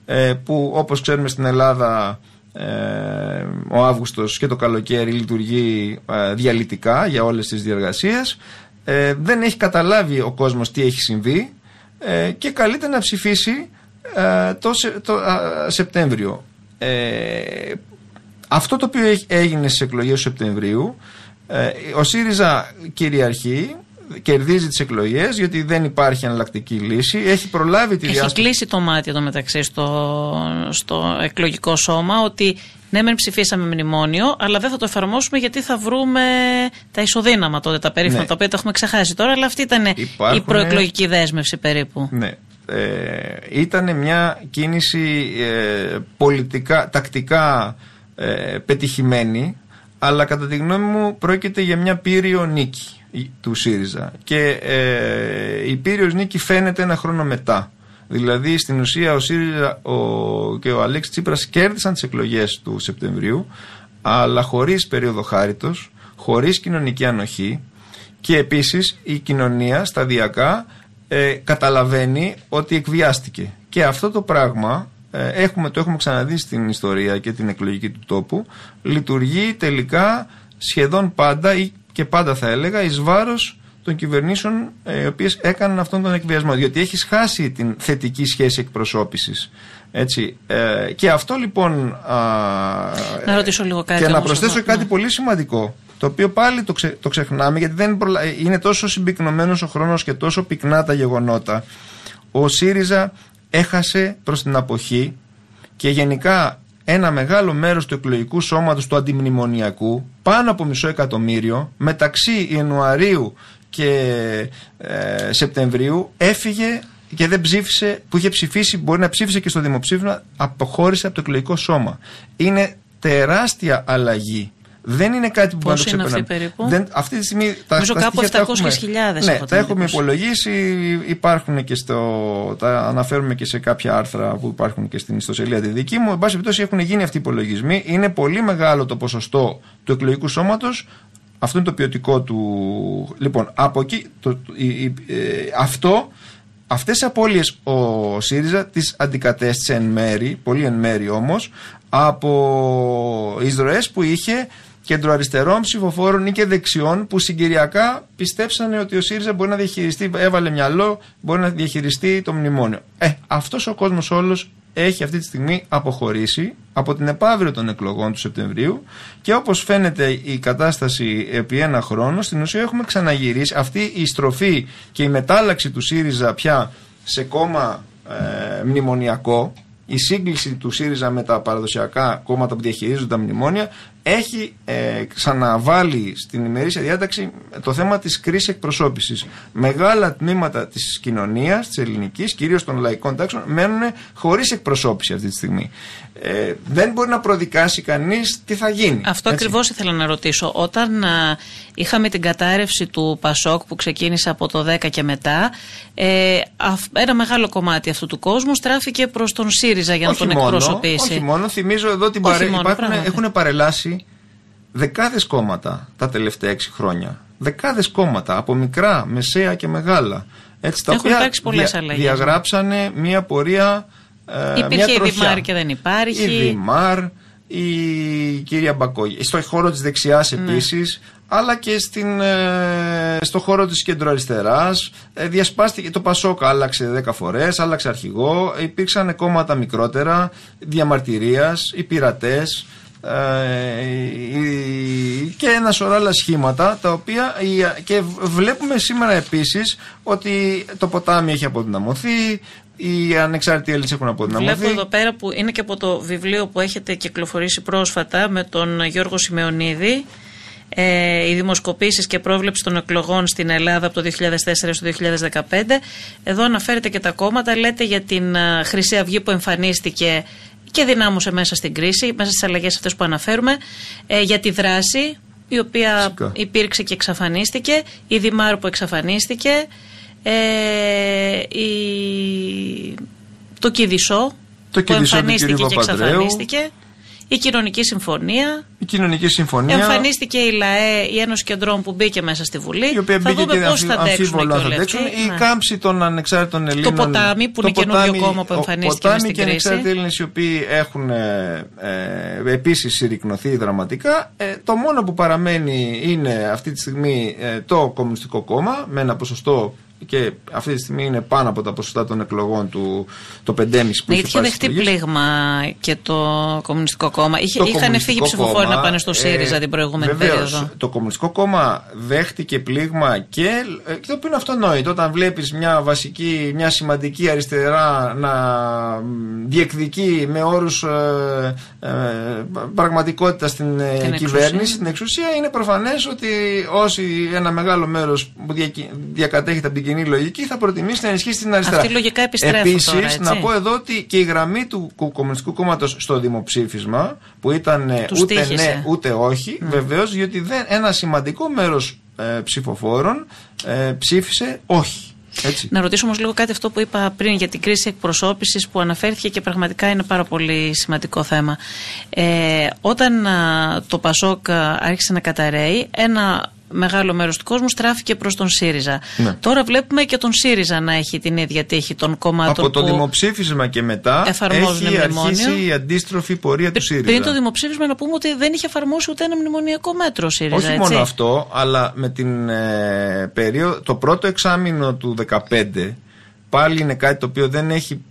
ε, που όπως ξέρουμε στην Ελλάδα ο Αύγουστος και το καλοκαίρι λειτουργεί διαλυτικά για όλες τις διεργασίες. Δεν έχει καταλάβει ο κόσμος τι έχει συμβεί ε, και καλείται να ψηφίσει ε, το, το Σεπτέμβριο. Ε, αυτό το οποίο έγινε στις εκλογές του Σεπτεμβρίου ο ΣΥΡΙΖΑ κυριαρχεί κερδίζει τις εκλογές γιατί δεν υπάρχει εναλλακτική λύση έχει προλάβει τη Έχει κλείσει το μάτι εδώ μεταξύ στο, στο εκλογικό σώμα ότι ναι, μεν ψηφίσαμε μνημόνιο, αλλά δεν θα το εφαρμόσουμε γιατί θα βρούμε τα ισοδύναμα τότε, τα περίφημα, ναι. τα οποία τα έχουμε ξεχάσει τώρα. Αλλά αυτή ήταν η προεκλογική δέσμευση περίπου. Ναι. Ε, ήταν μια κίνηση ε, πολιτικά, τακτικά ε, πετυχημένη, αλλά κατά τη γνώμη μου πρόκειται για μια πύριο νίκη του ΣΥΡΙΖΑ. Και ε, η πύριος νίκη φαίνεται ένα χρόνο μετά. Δηλαδή στην ουσία ο ΣΥΡΙΖΑ ο, και ο Αλέξης Τσίπρας κέρδισαν τις εκλογές του Σεπτεμβρίου αλλά χωρίς περίοδο χάριτος, χωρίς κοινωνική ανοχή και επίσης η κοινωνία σταδιακά ε, καταλαβαίνει ότι εκβιάστηκε. Και αυτό το πράγμα ε, έχουμε, το έχουμε ξαναδεί στην ιστορία και την εκλογική του τόπου λειτουργεί τελικά σχεδόν πάντα ή και πάντα θα έλεγα εις βάρος των κυβερνήσεων ε, οι οποίες έκαναν αυτόν τον εκβιασμό. Διότι έχεις χάσει την θετική σχέση εκπροσώπησης. Έτσι. Ε, και αυτό λοιπόν. Α, να ρωτήσω λίγο κάτι. Και να προσθέσω κάτι ναι. πολύ σημαντικό. Το οποίο πάλι το, ξε, το ξεχνάμε γιατί δεν είναι τόσο συμπυκνωμένος ο χρόνος και τόσο πυκνά τα γεγονότα. Ο ΣΥΡΙΖΑ έχασε προς την αποχή και γενικά ένα μεγάλο μέρος του εκλογικού σώματος του αντιμνημονιακού, πάνω από μισό εκατομμύριο, μεταξύ Ιανουαρίου και ε, Σεπτεμβρίου έφυγε και δεν ψήφισε, που είχε ψηφίσει, μπορεί να ψήφισε και στο δημοψήφισμα, αποχώρησε από το εκλογικό σώμα. Είναι τεράστια αλλαγή. Δεν είναι κάτι που μπορεί να το ξεπερνάμε. Περίπου; Δεν, αυτή τη στιγμή τα, Νομίζω τα κάπου 700.000 Ναι, τα έχουμε υπολογίσει. Υπάρχουν και στο. Τα αναφέρουμε και σε κάποια άρθρα που υπάρχουν και στην ιστοσελίδα τη δική μου. Εν πάση περιπτώσει έχουν γίνει αυτοί οι υπολογισμοί. Είναι πολύ μεγάλο το ποσοστό του εκλογικού σώματος αυτό είναι το ποιοτικό του. Λοιπόν, από εκεί. Το, ε, αυτό, αυτές οι απώλειες ο ΣΥΡΙΖΑ τις αντικατέστησε εν μέρη, πολύ εν μέρη όμως, από εισρωές που είχε κεντροαριστερών ψηφοφόρων ή και δεξιών που συγκυριακά πιστέψανε ότι ο ΣΥΡΙΖΑ μπορεί να διαχειριστεί, έβαλε μυαλό, μπορεί να διαχειριστεί το μνημόνιο. Ε, αυτός ο κόσμος όλος έχει αυτή τη στιγμή αποχωρήσει από την επαύριο των εκλογών του Σεπτεμβρίου και όπως φαίνεται η κατάσταση επί ένα χρόνο στην ουσία έχουμε ξαναγυρίσει αυτή η στροφή και η μετάλλαξη του ΣΥΡΙΖΑ πια σε κόμμα ε, μνημονιακό η σύγκληση του ΣΥΡΙΖΑ με τα παραδοσιακά κόμματα που διαχειρίζονται τα μνημόνια έχει ε, ξαναβάλει στην ημερήσια διάταξη το θέμα της κρίσης εκπροσώπησης. Μεγάλα τμήματα της κοινωνίας, της ελληνικής, κυρίως των λαϊκών τάξεων, μένουν χωρίς εκπροσώπηση αυτή τη στιγμή. Ε, δεν μπορεί να προδικάσει κανείς τι θα γίνει. Αυτό έτσι. ακριβώς ήθελα να ρωτήσω. Όταν α, είχαμε την κατάρρευση του Πασόκ που ξεκίνησε από το 10 και μετά, ε, ένα μεγάλο κομμάτι αυτού του κόσμου στράφηκε προς τον ΣΥΡΙΖΑ για να όχι τον μόνο, εκπροσωπήσει. Όχι μόνο, θυμίζω εδώ ότι παρέ... έχουν παρελάσει δεκάδες κόμματα τα τελευταία έξι χρόνια. Δεκάδες κόμματα, από μικρά, μεσαία και μεγάλα. Έτσι, τα Έχουν οποία πολλές δια, διαγράψανε μια πορεία ε, Υπήρχε η Δημάρ και δεν υπάρχει. Η Δημάρ, η κυρία Μπακόγη. Στο χώρο της δεξιάς ναι. επίσης, αλλά και στην, ε, στο χώρο της κεντροαριστεράς. Ε, διασπάστηκε, το Πασόκ άλλαξε 10 φορές, άλλαξε αρχηγό. Υπήρξαν κόμματα μικρότερα, διαμαρτυρίας, οι πειρατές. Ε, και ένα σωρό άλλα σχήματα τα οποία και βλέπουμε σήμερα επίσης ότι το ποτάμι έχει αποδυναμωθεί οι ανεξάρτητοι Έλληνες έχουν αποδυναμωθεί. Βλέπω εδώ πέρα που είναι και από το βιβλίο που έχετε κυκλοφορήσει πρόσφατα με τον Γιώργο Σιμεωνίδη. Ε, οι δημοσκοπήσεις και πρόβλεψη των εκλογών στην Ελλάδα από το 2004 στο 2015. Εδώ αναφέρετε και τα κόμματα. Λέτε για την Χρυσή Αυγή που εμφανίστηκε και δυνάμωσε μέσα στην κρίση, μέσα στις αλλαγές αυτές που αναφέρουμε, ε, για τη δράση η οποία υπήρξε και εξαφανίστηκε, η Δημάρ που εξαφανίστηκε, ε, η... το Κιδισό το που εμφανίστηκε και εξαφανίστηκε. Η κοινωνική συμφωνία. Η κοινωνική συμφωνία. Εμφανίστηκε η ΛΑΕ, η Ένωση Κεντρών που μπήκε μέσα στη Βουλή. Η οποία θα μπήκε δούμε και πώς θα αντέξουν. Θα αντέξουν. Η ναι. κάμψη των ανεξάρτητων Ελλήνων. Το ποτάμι που είναι καινούριο κόμμα που εμφανίστηκε ποτάμι στην και οι ανεξάρτητοι Έλληνες οι οποίοι έχουν ε, ε, επίσης συρρυκνωθεί δραματικά. Ε, το μόνο που παραμένει είναι αυτή τη στιγμή ε, το Κομμουνιστικό Κόμμα με ένα ποσοστό και αυτή τη στιγμή είναι πάνω από τα ποσοστά των εκλογών του το 5,5 που ναι, είχε δεχτεί πλήγμα και το Κομμουνιστικό Κόμμα. Είχε, είχαν φύγει ψηφοφόροι να πάνε στο ΣΥΡΙΖΑ ε, την προηγούμενη βεβαίως, περίοδο. Το Κομμουνιστικό Κόμμα δέχτηκε πλήγμα και, ε, και το οποίο είναι αυτονόητο. Όταν βλέπεις μια βασική, μια σημαντική αριστερά να διεκδικεί με όρους ε, ε, πραγματικότητα στην ε, κυβέρνηση, στην εξουσία, είναι προφανές ότι όσοι ένα μεγάλο μέρος που διακατέχεται από την κοινή λογική θα προτιμήσει να ενισχύσει την αριστερά. Αυτή λογικά επιστρέφει. Επίσης, να πω εδώ ότι και η γραμμή του Κομμουνιστικού Κόμματος στο δημοψήφισμα, που ήταν ε, ούτε ναι ούτε όχι, mm. Ναι. βεβαίως, διότι δεν, ένα σημαντικό μέρος ε, ψηφοφόρων ε, ψήφισε όχι. Έτσι. Να ρωτήσω όμως λίγο κάτι αυτό που είπα πριν για την κρίση εκπροσώπησης που αναφέρθηκε και πραγματικά είναι πάρα πολύ σημαντικό θέμα. Ε, όταν α, το Πασόκ άρχισε να καταραίει, ένα μεγάλο μέρος του κόσμου στράφηκε προς τον ΣΥΡΙΖΑ. Ναι. Τώρα βλέπουμε και τον ΣΥΡΙΖΑ να έχει την ίδια τύχη των κομμάτων. Από το δημοψήφισμα και μετά έχει αρχίσει η αντίστροφη πορεία του ΣΥΡΙΖΑ. Πριν το δημοψήφισμα να πούμε ότι δεν είχε εφαρμόσει ούτε ένα μνημονιακό μέτρο ο ΣΥΡΙΖΑ. Όχι έτσι; μόνο αυτό, αλλά με την ε, περίοδο, το πρώτο εξάμεινο του 2015 πάλι είναι κάτι το οποίο δεν έχει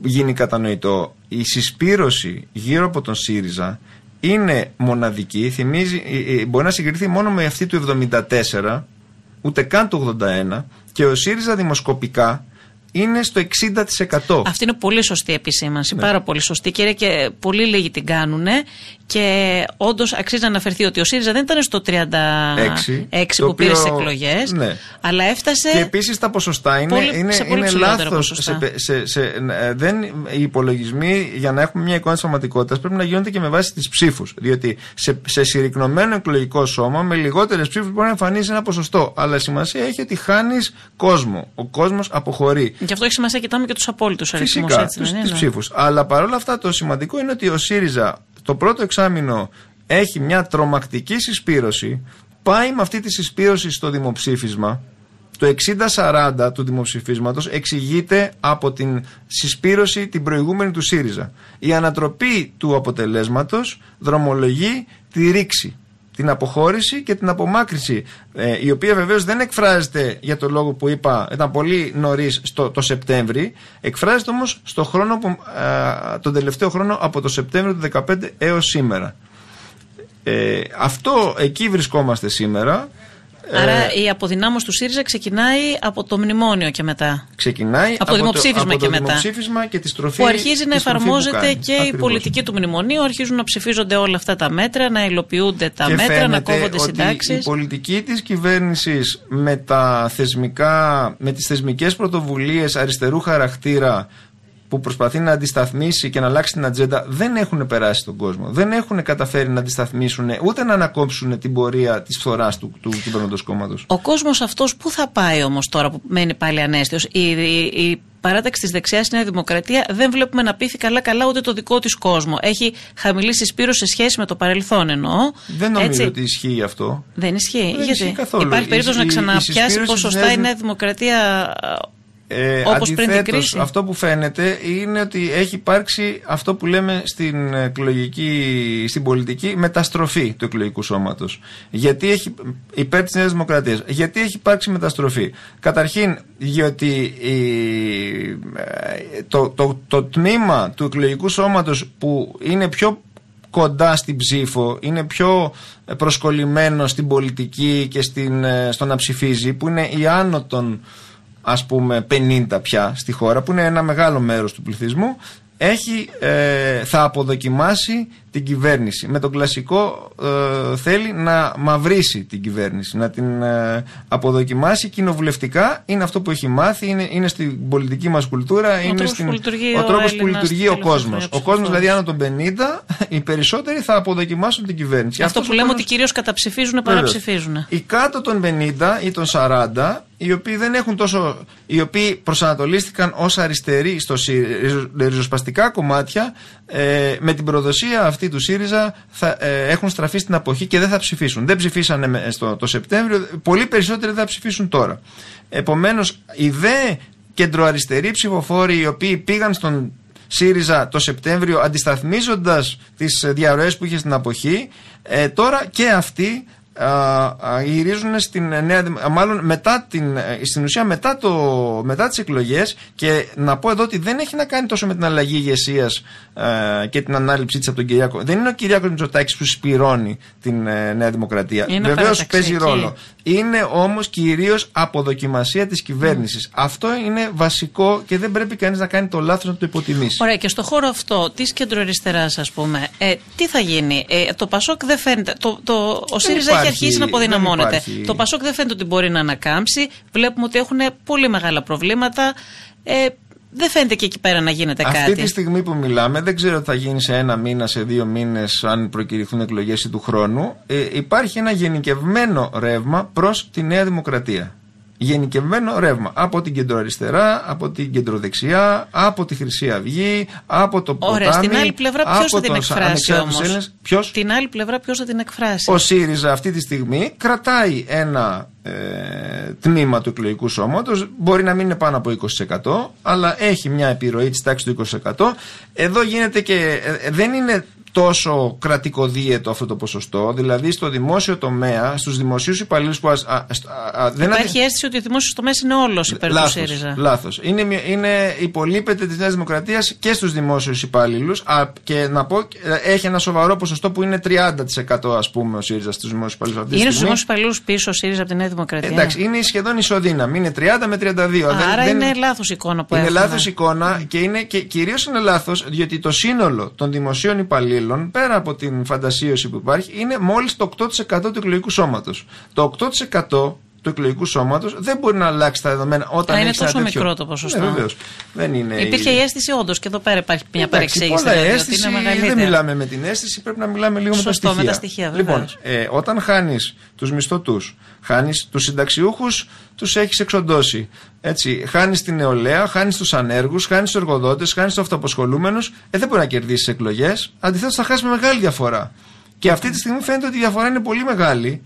γίνει κατανοητό. Η συσπήρωση γύρω από τον ΣΥΡΙΖΑ είναι μοναδική, θυμίζει, ε, ε, μπορεί να συγκριθεί μόνο με αυτή του 74, ούτε καν του 81 και ο ΣΥΡΙΖΑ δημοσκοπικά είναι στο 60%. Αυτή είναι πολύ σωστή επισήμανση. Ναι. Πάρα πολύ σωστή. Κύριε, και πολύ λίγοι την κάνουν. Και όντως αξίζει να αναφερθεί ότι ο ΣΥΡΙΖΑ δεν ήταν στο 36 που πήρε στι εκλογές. Ναι. Αλλά έφτασε. Και επίσης τα ποσοστά είναι, πολύ, είναι, είναι λάθος. Σε, σε, σε, ε, δεν, οι υπολογισμοί για να έχουμε μια εικόνα της πραγματικότητας πρέπει να γίνονται και με βάση τις ψήφους. Διότι σε, σε συρρυκνωμένο εκλογικό σώμα με λιγότερες ψήφους μπορεί να εμφανίζεις ένα ποσοστό. Αλλά σημασία έχει ότι χάνεις κόσμο. Ο κόσμος αποχωρεί. Γι' αυτό έχει σημασία κοιτάμε και τους απόλυτους αριθμούς. Φυσικά, του ναι. ψήφους. Αλλά παρόλα αυτά το σημαντικό είναι ότι ο ΣΥΡΙΖΑ το πρώτο εξάμεινο έχει μια τρομακτική συσπήρωση, πάει με αυτή τη συσπήρωση στο δημοψήφισμα. Το 60-40 του δημοψηφίσματος εξηγείται από την συσπήρωση την προηγούμενη του ΣΥΡΙΖΑ. Η ανατροπή του αποτελέσματος δρομολογεί τη ρήξη την αποχώρηση και την απομάκρυση, ε, η οποία βεβαίως δεν εκφράζεται για το λόγο που είπα, ήταν πολύ νωρίς στο, το Σεπτέμβρη, εκφράζεται όμως στο χρόνο που, ε, τον τελευταίο χρόνο από το Σεπτέμβριο του 2015 έως σήμερα. Ε, αυτό εκεί βρισκόμαστε σήμερα. Άρα η αποδυνάμωση του ΣΥΡΙΖΑ ξεκινάει από το μνημόνιο και μετά. Ξεκινάει από, το δημοψήφισμα από και το μετά. δημοψήφισμα και τη στροφή. Που αρχίζει να της στροφή που εφαρμόζεται κάνει. και η Ακριβώς. πολιτική του μνημονίου, αρχίζουν να ψηφίζονται όλα αυτά τα μέτρα, να υλοποιούνται τα και μέτρα, να φαίνεται κόβονται ότι συντάξεις. η πολιτική της κυβέρνησης με, τα θεσμικά, με τις θεσμικές πρωτοβουλίες αριστερού χαρακτήρα που προσπαθεί να αντισταθμίσει και να αλλάξει την ατζέντα δεν έχουν περάσει τον κόσμο. Δεν έχουν καταφέρει να αντισταθμίσουν ούτε να ανακόψουν την πορεία της φθοράς του, του κυβερνώντος κόμματος. Ο κόσμος αυτός πού θα πάει όμως τώρα που μένει πάλι ανέστιος; Η, η, η παράταξη της δεξιάς Νέα Δημοκρατία δεν βλέπουμε να πείθει καλά-καλά ούτε το δικό της κόσμο. Έχει χαμηλή συσπήρωση σε σχέση με το παρελθόν εννοώ. Δεν νομίζω Έτσι. ότι ισχύει αυτό. Δεν ισχύει. Δεν Γιατί ισχύει καθόλου. υπάρχει Η- περίπτωση η- να η ξαναπιάσει συσπήρωση της ποσοστά Νέας η Δημ- Νέα Δημοκρατία Ε, Όπως πριν την αντιθέτως, κρίση. αυτό που φαίνεται είναι ότι έχει υπάρξει αυτό που λέμε στην εκλογική, στην πολιτική μεταστροφή του εκλογικού σώματος. Γιατί έχει, υπέρ της Νέας Δημοκρατίας. Γιατί έχει υπάρξει μεταστροφή. Καταρχήν, γιατί η- ε, το, το, το τμήμα του εκλογικού σώματος που είναι πιο κοντά στην ψήφο, είναι πιο ε, προσκολλημένο στην πολιτική και στην, ε, στο να ψηφίζει, που είναι η άνω των ας πούμε 50 πια στη χώρα, που είναι ένα μεγάλο μέρος του πληθυσμού, έχει, ε, θα αποδοκιμάσει την κυβέρνηση. Με τον κλασικό ε, θέλει να μαυρίσει την κυβέρνηση, να την ε, αποδοκιμάσει κοινοβουλευτικά. Είναι αυτό που έχει μάθει, είναι, είναι στην πολιτική μας κουλτούρα, είναι τρόπος στην, που λειτουργεί ο ο τρόπος που Έλληνας λειτουργεί ο τελευταία κόσμος. χρόνια Ο κόσμος δηλαδή ψηφοφόρος. άνω των 50, οι περισσότεροι θα αποδοκιμάσουν την κυβέρνηση. Αυτό Αυτός που ο λέμε κόσμος- ότι κυρίως καταψηφίζουν παρά Βεβαίως. ψηφίζουν. Οι κάτω των 50 ή των 40, οι οποίοι δεν έχουν τόσο. οι οποίοι προσανατολίστηκαν ως αριστεροί στο ΣΥ- ριζο- ριζοσπαστικά κομμάτια, ε, με την προδοσία αυτή του ΣΥΡΙΖΑ θα, ε, έχουν στραφεί στην αποχή και δεν θα ψηφίσουν. Δεν ψηφίσανε με- στο, το Σεπτέμβριο, πολύ περισσότεροι δεν θα ψηφίσουν τώρα. Επομένως, οι δε κεντροαριστεροί ψηφοφόροι οι οποίοι πήγαν στον ΣΥΡΙΖΑ το Σεπτέμβριο αντισταθμίζοντας τις ε, διαρροές που είχε στην αποχή ε, τώρα και αυτοί α, α, γυρίζουν στην ε, νέα Δημο- α, μάλλον μετά την, ε, στην ουσία μετά, το, μετά τις εκλογές και να πω εδώ ότι δεν έχει να κάνει τόσο με την αλλαγή ηγεσίας και την ανάληψή της από τον Κυριάκο δεν είναι ο Κυριάκος Μητσοτάκης που σπυρώνει την ε, Νέα Δημοκρατία Είναι βεβαίως παίζει παραταξιακή. ρόλο είναι όμως κυρίως αποδοκιμασία της κυβέρνησης αυτό είναι βασικό και δεν πρέπει κανείς να κάνει το λάθος να το υποτιμήσει Ωραία, και στο χώρο αυτό της κεντροαριστεράς, ας πούμε, ε, τι θα γίνει; Ε, το Πασόκ δεν φαίνεται. Το, το, ο ΣΥΡΙΖΑ έχει υπάρχει- αρχίσει να δεν αποδυναμώνεται. υπάρχει. Το Πασόκ δεν φαίνεται ότι μπορεί να ανακάμψει. Βλέπουμε ότι έχουν πολύ μεγάλα προβλήματα. Ε, δεν φαίνεται και εκεί πέρα να γίνεται Αυτή κάτι. τη στιγμή που μιλάμε, δεν ξέρω τι θα γίνει σε ένα μήνα, σε δύο μήνες, αν προκηρυχθούν εκλογές του χρόνου. Ε, υπάρχει ένα γενικευμένο ρεύμα προς τη Νέα Δημοκρατία. Γενικευμένο ρεύμα από την κεντροαριστερά, από την κεντροδεξιά, από τη Χρυσή Αυγή, από το ποτάμι. Ωραία, στην άλλη πλευρά ποιος από θα την τους εκφράσει ανεξάρτητους όμως; Έλληνες. Ποιος; Την άλλη πλευρά ποιος θα την εκφράσει; Ο ΣΥΡΙΖΑ αυτή τη στιγμή κρατάει ένα ε, τμήμα του εκλογικού σώματος, μπορεί να μην είναι πάνω από 20%, αλλά έχει μια επιρροή της τάξης του 20%. Εδώ γίνεται και ε, δεν είναι τόσο κρατικοδίαιτο αυτό το ποσοστό, δηλαδή στο δημόσιο τομέα, στους δημοσίους υπαλλήλους που ας- α, α, α, δεν Υπάρχει αίσθηση ότι ο δημόσιος τομέας είναι όλος υπέρ του Λάθος, ΣΥΡΙΖΑ. λάθος. Είναι, μια- είναι υπολείπεται της Νέας Δημοκρατίας και στους δημόσιους υπάλληλους α, και να πω, ε, έχει ένα σοβαρό ποσοστό που είναι 30% ας πούμε ο ΣΥΡΙΖΑ στους δημόσιους υπαλλήλους αυτή τη Είναι στους στιγμή. δημόσιους υπαλλήλους πίσω ο ΣΥΡΙΖΑ από τη Νέα Δημοκρατία. Εντάξει, είναι σχεδόν ισοδύναμη. Είναι 30 με 32. Α, Άρα Δεν- είναι δεν- λάθος εικόνα που είναι έχουμε. λάθος εικόνα και, είναι, και κυρίως είναι λάθος διότι το σύνολο των δημοσίων υπαλλήλων πέρα από την φαντασίωση που υπάρχει είναι μόλις το 8% του εκλογικού σώματος. Το 8% του εκλογικού σώματος δεν μπορεί να αλλάξει τα δεδομένα όταν Α, είναι έχεις ένα τόσο τέτοιο- μικρό το ποσοστό. Ναι, βεβαίως. Δεν είναι Υπήρχε η- η αίσθηση όντως και εδώ πέρα υπάρχει μια Εντάξει, παρεξήγηση. πολλά δηλαδή, ότι αίσθηση, είναι μεγαλύτερη. δεν μιλάμε με την αίσθηση, πρέπει να μιλάμε λίγο Σωστό, με τα με στοιχεία. τα στοιχεία, λοιπόν, βεβαίως. ε, όταν χάνεις τους μισθωτούς, χάνεις τους συνταξιούχους, τους έχεις εξοντώσει. Έτσι, χάνεις την νεολαία, χάνεις τους ανέργους, χάνεις τους εργοδότες, χάνεις τους αυτοαποσχολούμενους. Ε, δεν μπορεί να κερδίσεις εκλογές. Αντιθέτως, θα χάσεις με μεγάλη διαφορά. Και αυτή τη στιγμή φαίνεται ότι η διαφορά είναι πολύ μεγάλη.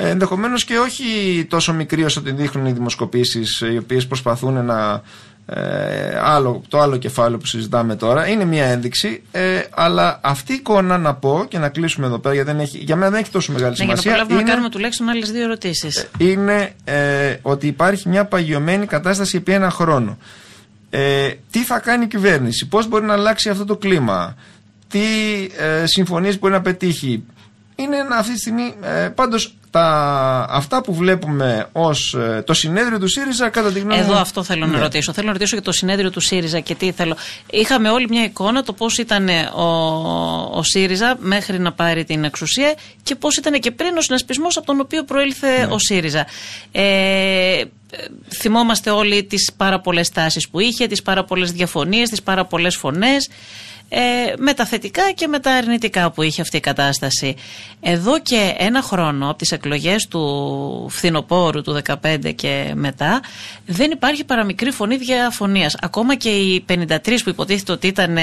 Ε, Ενδεχομένως και όχι τόσο μικρή όσο την δείχνουν οι δημοσκοπήσεις, οι οποίες προσπαθούν να. Ε, άλλο, το άλλο κεφάλαιο που συζητάμε τώρα είναι μια ένδειξη. Ε, αλλά αυτή η εικόνα να πω και να κλείσουμε εδώ πέρα, γιατί δεν έχει, για μένα δεν έχει τόσο μεγάλη Ναι, για να σημασία. προλάβουμε να είναι- κάνουμε τουλάχιστον άλλες δύο ερωτήσεις. είναι ε, ότι υπάρχει μια παγιωμένη κατάσταση επί ένα χρόνο. Ε, τι θα κάνει η κυβέρνηση, πώς μπορεί να αλλάξει αυτό το κλίμα, τι ε, συμφωνίες μπορεί να πετύχει. Είναι ένα, αυτή τη στιγμή, ε, πάντως τα, αυτά που βλέπουμε ως ε, το συνέδριο του ΣΥΡΙΖΑ, κατά τη γνώμη Εδώ αυτό θέλω να ναι. ρωτήσω. Θέλω να ρωτήσω για το συνέδριο του ΣΥΡΙΖΑ και τι θέλω. Είχαμε όλη μια εικόνα το πώς ήταν ο, ο ΣΥΡΙΖΑ μέχρι να πάρει την εξουσία και πώς ήταν και πριν ο συνασπισμός από τον οποίο προήλθε ναι. ο ΣΥΡΙΖΑ. Ε, θυμόμαστε όλοι τις πάρα πολλές τάσεις που είχε, τις πάρα πολλές διαφωνίες, τις πάρα πολλές φωνές ε, με τα θετικά και με τα αρνητικά που είχε αυτή η κατάσταση. Εδώ και ένα χρόνο από τις εκλογές του φθινοπόρου του 2015 και μετά δεν υπάρχει παραμικρή φωνή διαφωνίας. Ακόμα και οι 53 που υποτίθεται ότι ήταν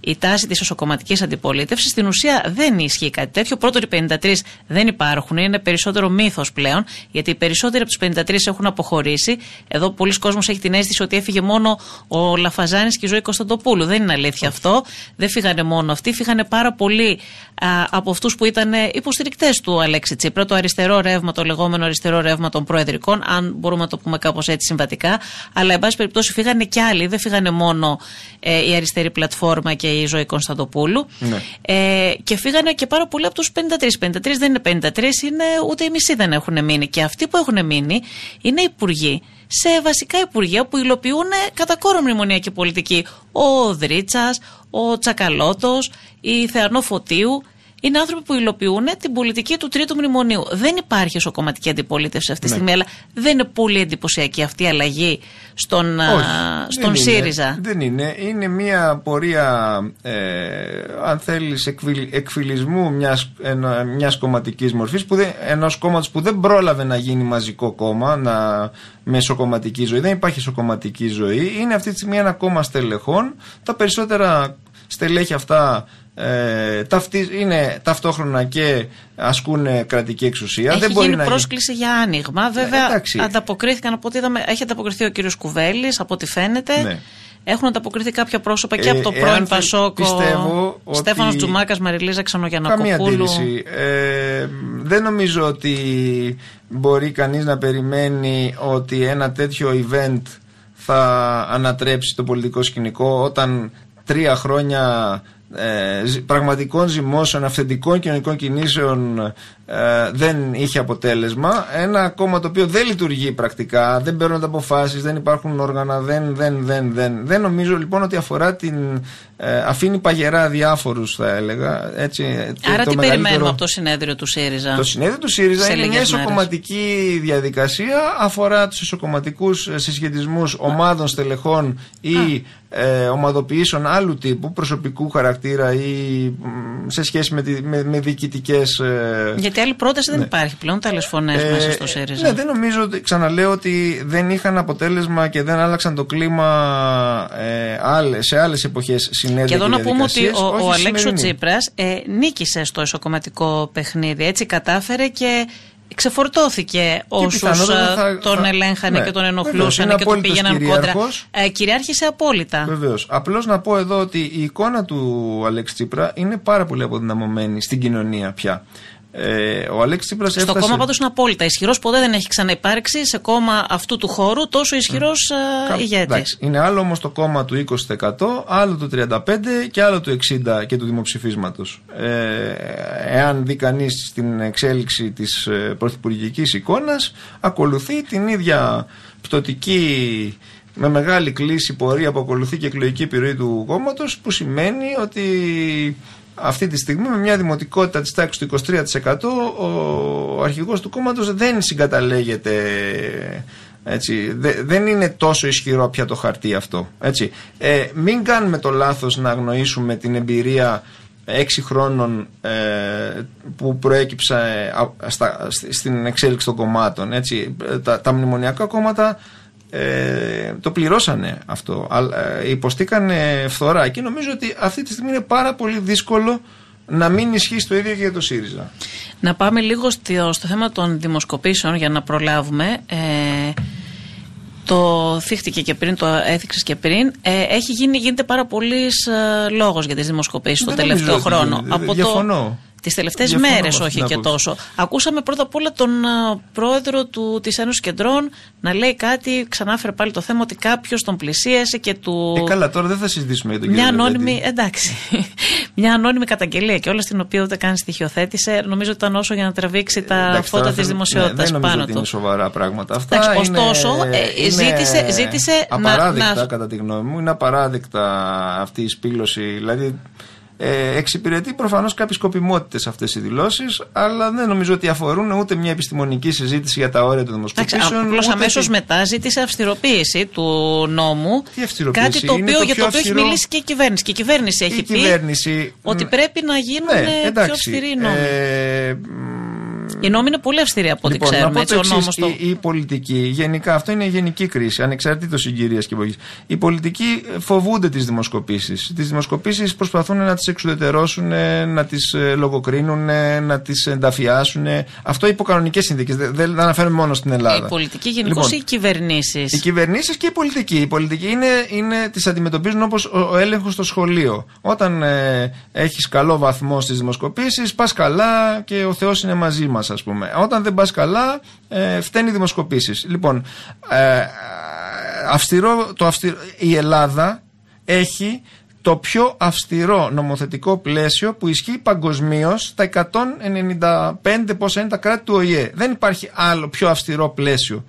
η τάση της οσοκομματικής αντιπολίτευσης στην ουσία δεν ισχύει κάτι τέτοιο. Πρώτον οι 53 δεν υπάρχουν, είναι περισσότερο μύθος πλέον γιατί οι περισσότεροι από τους 53 έχουν αποχωρήσει. Εδώ πολλοί κόσμος έχει την αίσθηση ότι έφυγε μόνο ο Λαφαζάνης και η Ζωή Κωνσταντοπούλου. Δεν είναι αλήθεια αυτό. Δεν φύγανε μόνο αυτοί, φύγανε πάρα πολλοί α, από αυτούς που ήταν υποστηρικτές του Αλέξη Τσίπρα, το αριστερό ρεύμα, το λεγόμενο αριστερό ρεύμα των προεδρικών, αν μπορούμε να το πούμε κάπως έτσι συμβατικά. Αλλά, εν πάση περιπτώσει, φύγανε και άλλοι. Δεν φύγανε μόνο ε, η αριστερή πλατφόρμα και η Ζωή Κωνσταντοπούλου. Ναι. Ε, και φύγανε και πάρα πολλοί από τους 53. 53 δεν είναι 53, είναι ούτε οι μισοί δεν έχουν μείνει. Και αυτοί που έχουν μείνει είναι υπουργοί σε βασικά υπουργεία που υλοποιούν κατά κόρο μνημονιακή πολιτική. Ο Δρίτσα, ο Τσακαλώτος, η Θεανό Φωτίου. Είναι άνθρωποι που υλοποιούν την πολιτική του Τρίτου Μνημονίου. Δεν υπάρχει εσωκομματική αντιπολίτευση αυτή τη ναι. στιγμή, αλλά δεν είναι πολύ εντυπωσιακή αυτή η αλλαγή στον, στον δεν ΣΥΡΙΖΑ. Είναι, δεν είναι. Είναι μια πορεία, ε, αν θέλεις, εκφυλισμού μιας, μιας κομματικής μορφής, που δεν, ενός κόμματος που δεν πρόλαβε να γίνει μαζικό κόμμα, να, με εσωκομματική ζωή. Δεν υπάρχει εσωκομματική ζωή. Είναι αυτή τη στιγμή ένα κόμμα στελεχών. Τα περισσότερα στελέχη αυτά ε, ταυτί, είναι ταυτόχρονα και ασκούν κρατική εξουσία. Έχει Δεν μπορεί γίνει να πρόσκληση για άνοιγμα. Βέβαια, ε, ανταποκρίθηκαν από ό,τι είδαμε. Έχει ανταποκριθεί ο κύριος Κουβέλης, από ό,τι φαίνεται. Ναι. Έχουν ανταποκριθεί κάποια πρόσωπα και ε, από το πρώην Πασόκο. Στέφανος Τζουμάκας, Μαριλίζα Ξανογιανακοπούλου. Ε, δεν νομίζω ότι μπορεί κανείς να περιμένει ότι ένα τέτοιο event θα ανατρέψει το πολιτικό σκηνικό όταν τρία χρόνια ε, πραγματικών ζυμώσεων, αυθεντικών κοινωνικών κινήσεων ε, δεν είχε αποτέλεσμα. Ένα κόμμα το οποίο δεν λειτουργεί πρακτικά, δεν παίρνουν αποφάσεις, δεν υπάρχουν όργανα, δεν, δεν, δεν, δεν. Δεν νομίζω λοιπόν ότι αφορά την. Ε, αφήνει παγερά διάφορους, θα έλεγα. Έτσι, Άρα το τι περιμένουμε από το συνέδριο του ΣΥΡΙΖΑ; Το συνέδριο του ΣΥΡΙΖΑ είναι μια ισοκομματική διαδικασία, αφορά τους ισοκομματικούς συσχετισμούς ομάδων στελεχών ή ε, ομαδοποιήσεων άλλου τύπου, προσωπικού χαρακτήρα ή σε σχέση με, με, με διοικητικές. Ε, γιατί άλλη πρόταση δεν ναι. υπάρχει πλέον, τα άλλε φωνές ε, μέσα στο ΣΥΡΙΖΑ; Ναι, δεν νομίζω ότι, ξαναλέω ότι δεν είχαν αποτέλεσμα και δεν άλλαξαν το κλίμα ε, σε άλλες εποχές συνέδρια. Και εδώ να πούμε ότι ο, ο Αλέξο Τσίπρας ε, νίκησε στο εσωκομματικό παιχνίδι. Έτσι κατάφερε και ξεφορτώθηκε όσους ε, τον θα... ελέγχανε ναι, και τον ενοχλούσαν και τον πήγαιναν κόντρα. Ε, κυριάρχησε απόλυτα. Βεβαίως. Απλώς να πω εδώ ότι η εικόνα του Αλέξη Τσίπρα είναι πάρα πολύ αποδυναμωμένη στην κοινωνία πια. Ε, ο Αλέξης Τσίπρας έφτασε. Στο κόμμα πάντως είναι απόλυτα ισχυρός. Ποτέ δεν έχει ξαναυπάρξει σε κόμμα αυτού του χώρου τόσο ισχυρός mm. ηγέτης. Είναι άλλο όμως το κόμμα του 20%, άλλο του 35% και άλλο του 60% και του δημοψηφίσματος. Ε, εάν δει κανείς την εξέλιξη της ε, πρωθυπουργικής εικόνας, ακολουθεί την ίδια πτωτική με μεγάλη κλίση πορεία που ακολουθεί και εκλογική επιρροή του κόμματος, που σημαίνει ότι αυτή τη στιγμή με μια δημοτικότητα της τάξης του 23% ο αρχηγός του κόμματος δεν συγκαταλέγεται έτσι, δεν είναι τόσο ισχυρό πια το χαρτί αυτό έτσι. Ε, μην κάνουμε το λάθος να αγνοήσουμε την εμπειρία έξι χρόνων ε, που προέκυψα ε, στην εξέλιξη των κομμάτων έτσι. Τα, τα μνημονιακά κόμματα ε, το πληρώσανε αυτό. Ε, υποστήκανε φθορά και νομίζω ότι αυτή τη στιγμή είναι πάρα πολύ δύσκολο να μην ισχύει το ίδιο και για το ΣΥΡΙΖΑ. Να πάμε λίγο στο, στο θέμα των δημοσκοπήσεων για να προλάβουμε. Ε, το θύχτηκε και πριν, το έθιξες και πριν. Ε, έχει γίνει, γίνεται πάρα πολύς ε, λόγος για τις δημοσκοπήσεις το τελευταίο χρόνο. Από διαφωνώ. Τις τελευταίες μέρες, όχι και τόσο. Ακούσαμε πρώτα απ' όλα τον uh, πρόεδρο της Ένωσης Κεντρών να λέει κάτι, ξανάφερε πάλι το θέμα ότι κάποιος τον πλησίασε και του. Ε, καλά, τώρα δεν θα συζητήσουμε για τον Μια ανώνυμη, εντάξει. μια ανώνυμη καταγγελία και όλα στην οποία ούτε καν στοιχειοθέτησε. Νομίζω ότι ήταν όσο για να τραβήξει τα Εντάξει, φώτα τώρα της δεν- δημοσιότητας ναι, δεν νομίζω πάνω ότι του. είναι σοβαρά πράγματα αυτά. Εντάξει, είναι- ωστόσο, ε, είναι ζήτησε- ζήτησε να- απαράδεκτα, να- κατά τη γνώμη μου. Είναι απαράδεκτα αυτή η σπήλωση. Δηλαδή, ε, εξυπηρετεί προφανώς κάποιες σκοπιμότητες αυτές οι δηλώσεις, αλλά δεν νομίζω ότι αφορούν ούτε μια επιστημονική συζήτηση για τα όρια των δημοσκοπήσεων. Απλώς ούτε αμέσως τη- μετά ζήτησε αυστηροποίηση του νόμου. Τι αυστηροποίηση; Κάτι το Είναι οποίο, το για πιο το οποίο έχει αυστηρό- μιλήσει και η κυβέρνηση. Και η κυβέρνηση έχει η πει κυβέρνηση. ότι μ, πρέπει να γίνουν ναι, πιο εντάξει, αυστηροί οι νόμοι. ε, μ, Οι νόμοι είναι πολύ αυστηροί από ό,τι Λοιπόν, ξέρουμε. να πω Έτσι, το ο νόμος εξής, το... η, η πολιτική, γενικά, αυτό είναι γενική κρίση, ανεξαρτήτως συγκυρίας και εποχή. Οι πολιτικοί φοβούνται τις δημοσκοπήσεις. Τις δημοσκοπήσεις προσπαθούν να τις εξουδετερώσουν, ε, να τις λογοκρίνουν, ε, να τις ενταφιάσουν. Αυτό υπό κανονικές συνθήκες. Δεν, δεν αναφέρομαι μόνο στην Ελλάδα. Οι πολιτικοί γενικώς Λοιπόν, ή οι κυβερνήσεις; οι κυβερνήσεις και οι πολιτικοί. Οι πολιτικοί είναι, είναι, τις αντιμετωπίζουν όπως ο, ο έλεγχος στο σχολείο. Όταν ε, έχεις καλό βαθμό στις δημοσκοπήσεις, πας καλά και ο Θεός είναι μαζί μας, ας πούμε. Όταν δεν πας καλά, ε, φταίνει οι δημοσκοπήσεις. Λοιπόν, ε, αυστηρό, το αυστηρό, η Ελλάδα έχει το πιο αυστηρό νομοθετικό πλαίσιο που ισχύει παγκοσμίως στα 195 πόσα είναι τα κράτη του ΟΗΕ. Δεν υπάρχει άλλο πιο αυστηρό πλαίσιο.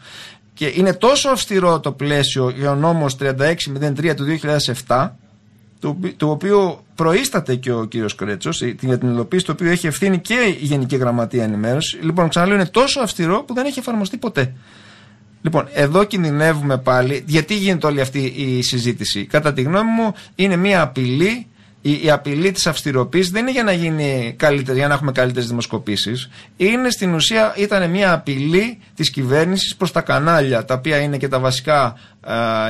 Και είναι τόσο αυστηρό το πλαίσιο για ο νόμος 3603 του 2007 του, του οποίου προείσταται και ο κύριος Κρέτσος η- για την υλοποίηση του οποίου έχει ευθύνη και η Γενική Γραμματεία Ενημέρωσης. Λοιπόν, ξαναλέω, είναι τόσο αυστηρό που δεν έχει εφαρμοστεί ποτέ. Λοιπόν, εδώ κινδυνεύουμε πάλι. Γιατί γίνεται όλη αυτή η συζήτηση; Κατά τη γνώμη μου, είναι μια απειλή. Η, η απειλή της αυστηροποίησης δεν είναι για να, γίνει καλύτερη, για να έχουμε καλύτερες δημοσκοπήσεις. Είναι στην ουσία, ήταν μια απειλή της κυβέρνησης προς τα κανάλια, τα οποία είναι και τα βασικά, α,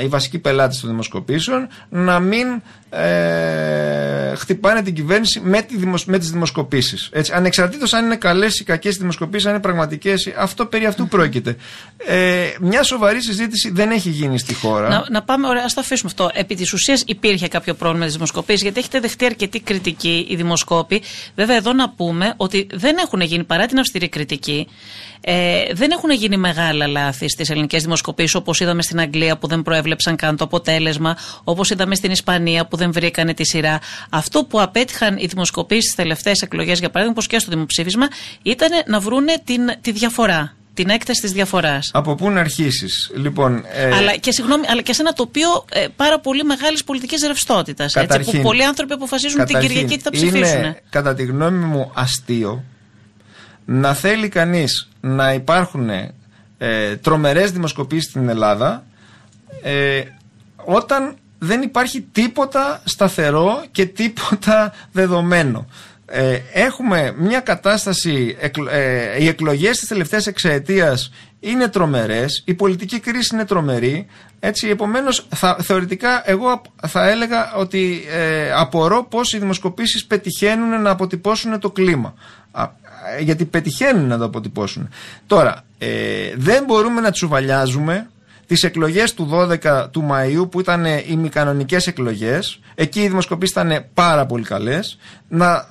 οι βασικοί πελάτες των δημοσκοπήσεων, να μην ε, χτυπάνε την κυβέρνηση με, τη δημοσ, με τις δημοσκοπήσεις. Έτσι, ανεξαρτήτως αν είναι καλές ή κακές οι δημοσκοπήσεις, αν είναι πραγματικές, αυτό περί αυτού πρόκειται. Ε, μια σοβαρή συζήτηση δεν έχει γίνει στη χώρα. Να, να πάμε, ωραία, ας το αφήσουμε αυτό. Επί της ουσίας υπήρχε κάποιο πρόβλημα με τις δημοσκοπήσεις, γιατί έχετε δεχτεί αρκετή κριτική οι δημοσκόποι. Βέβαια, εδώ να πούμε ότι δεν έχουν γίνει παρά την αυστηρή κριτική. Ε, δεν έχουν γίνει μεγάλα λάθη στις ελληνικές δημοσκοπήσεις, όπως είδαμε στην Αγγλία που δεν προέβλεψαν καν το αποτέλεσμα, όπως είδαμε στην Ισπανία που δεν βρήκανε τη σειρά. Αυτό που απέτυχαν οι δημοσκοπήσεις στις τελευταίες εκλογές, για παράδειγμα, όπως και στο δημοψήφισμα, ήταν να βρούνε την, τη διαφορά. Την έκταση της διαφοράς. Από πού να αρχίσεις; Λοιπόν, ε, Αλλά και, συγγνώμη, αλλά και σε ένα τοπίο ε, πάρα πολύ μεγάλης πολιτικής ρευστότητας. Που Καταρχήν- πολλοί άνθρωποι αποφασίζουν την Καταρχήν, Κυριακή τι θα ψηφίσουν. Είναι, κατά τη γνώμη μου, αστείο να θέλει κανείς να υπάρχουν ε, τρομερές δημοσκοπήσεις στην Ελλάδα ε, όταν δεν υπάρχει τίποτα σταθερό και τίποτα δεδομένο. Ε, έχουμε μια κατάσταση, εκλο- ε, οι εκλογές της τελευταίας εξαετίας είναι τρομερές, η πολιτική κρίση είναι τρομερή, έτσι επομένως θα, θεωρητικά εγώ απ- θα έλεγα ότι ε, απορώ πώς οι δημοσκοπήσεις πετυχαίνουν να αποτυπώσουν το κλίμα. Α, ε, γιατί πετυχαίνουν να το αποτυπώσουν. Τώρα, ε, δεν μπορούμε να τσουβαλιάζουμε τις εκλογές του 12 του Μαΐου που ήταν οι μη κανονικές εκλογές εκεί οι δημοσκοπήσεις ήταν πάρα πολύ καλές να,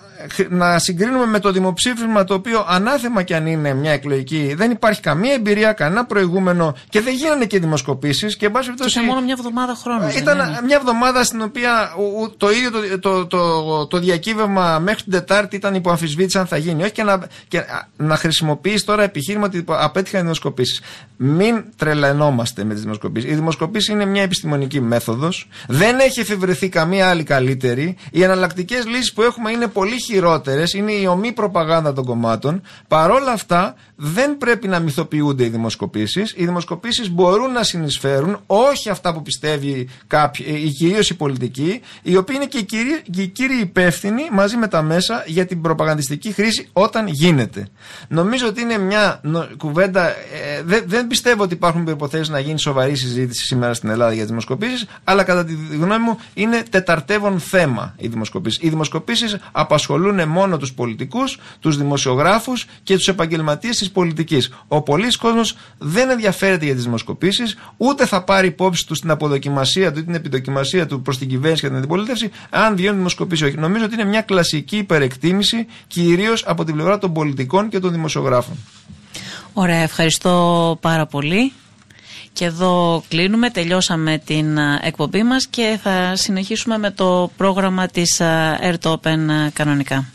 να συγκρίνουμε με το δημοψήφισμα το οποίο ανάθεμα και αν είναι μια εκλογική δεν υπάρχει καμία εμπειρία, κανένα προηγούμενο και δεν γίνανε και δημοσκοπήσεις και εν πάση Και περιπτώσει, σε μόνο μια εβδομάδα χρόνο. δεν ήταν είναι; μια εβδομάδα στην οποία ο- ο- το ίδιο το, το, το, το διακύβευμα μέχρι την Τετάρτη ήταν υπό αμφισβήτηση αν θα γίνει. Όχι και να, και α, να χρησιμοποιήσει τώρα επιχείρημα ότι απέτυχαν οι δημοσκοπήσεις. Μην τρελανόμαστε με τις δημοσκοπήσεις. Η δημοσκοπήση είναι μια επιστημονική μέθοδος. Δεν έχει εφευρεθεί καμία άλλη καλύτερη. Οι εναλλακτικές λύσεις που έχουμε είναι πολύ χειρότερες. Είναι η ομή προπαγάνδα των κομμάτων. Παρόλα αυτά, δεν πρέπει να μυθοποιούνται οι δημοσκοπήσεις. Οι δημοσκοπήσεις μπορούν να συνεισφέρουν, όχι αυτά που πιστεύει κάποιοι, κυρίως η πολιτική, οι οποίοι είναι και οι κύριοι, και οι κύριοι υπεύθυνοι μαζί με τα μέσα για την προπαγανδιστική χρήση όταν γίνεται. Νομίζω ότι είναι μια νο- κουβέντα. ε, δεν, δεν πιστεύω ότι υπάρχουν προποθέσει να γίνει σοβαρή συζήτηση σήμερα στην Ελλάδα για τι δημοσκοπήσεις, αλλά κατά τη γνώμη μου είναι τεταρτεύον θέμα οι δημοσκοπήσεις. Οι δημοσκοπήσεις απασχολούν μόνο τους πολιτικούς, τους δημοσιογράφους και τους επαγγελματίες της πολιτικής. Ο πολλή κόσμος δεν ενδιαφέρεται για τις δημοσκοπήσεις, ούτε θα πάρει υπόψη του την αποδοκιμασία του ή την επιδοκιμασία του προς την κυβέρνηση και την αντιπολίτευση, αν βγαίνουν δημοσκοπήσεις όχι. Νομίζω ότι είναι μια κλασική υπερεκτίμηση, κυρίως από την πλευρά των πολιτικών και των δημοσιογράφων. Ωραία, ευχαριστώ πάρα πολύ. Και εδώ κλείνουμε, τελειώσαμε την εκπομπή μας και θα συνεχίσουμε με το πρόγραμμα της Air Open κανονικά.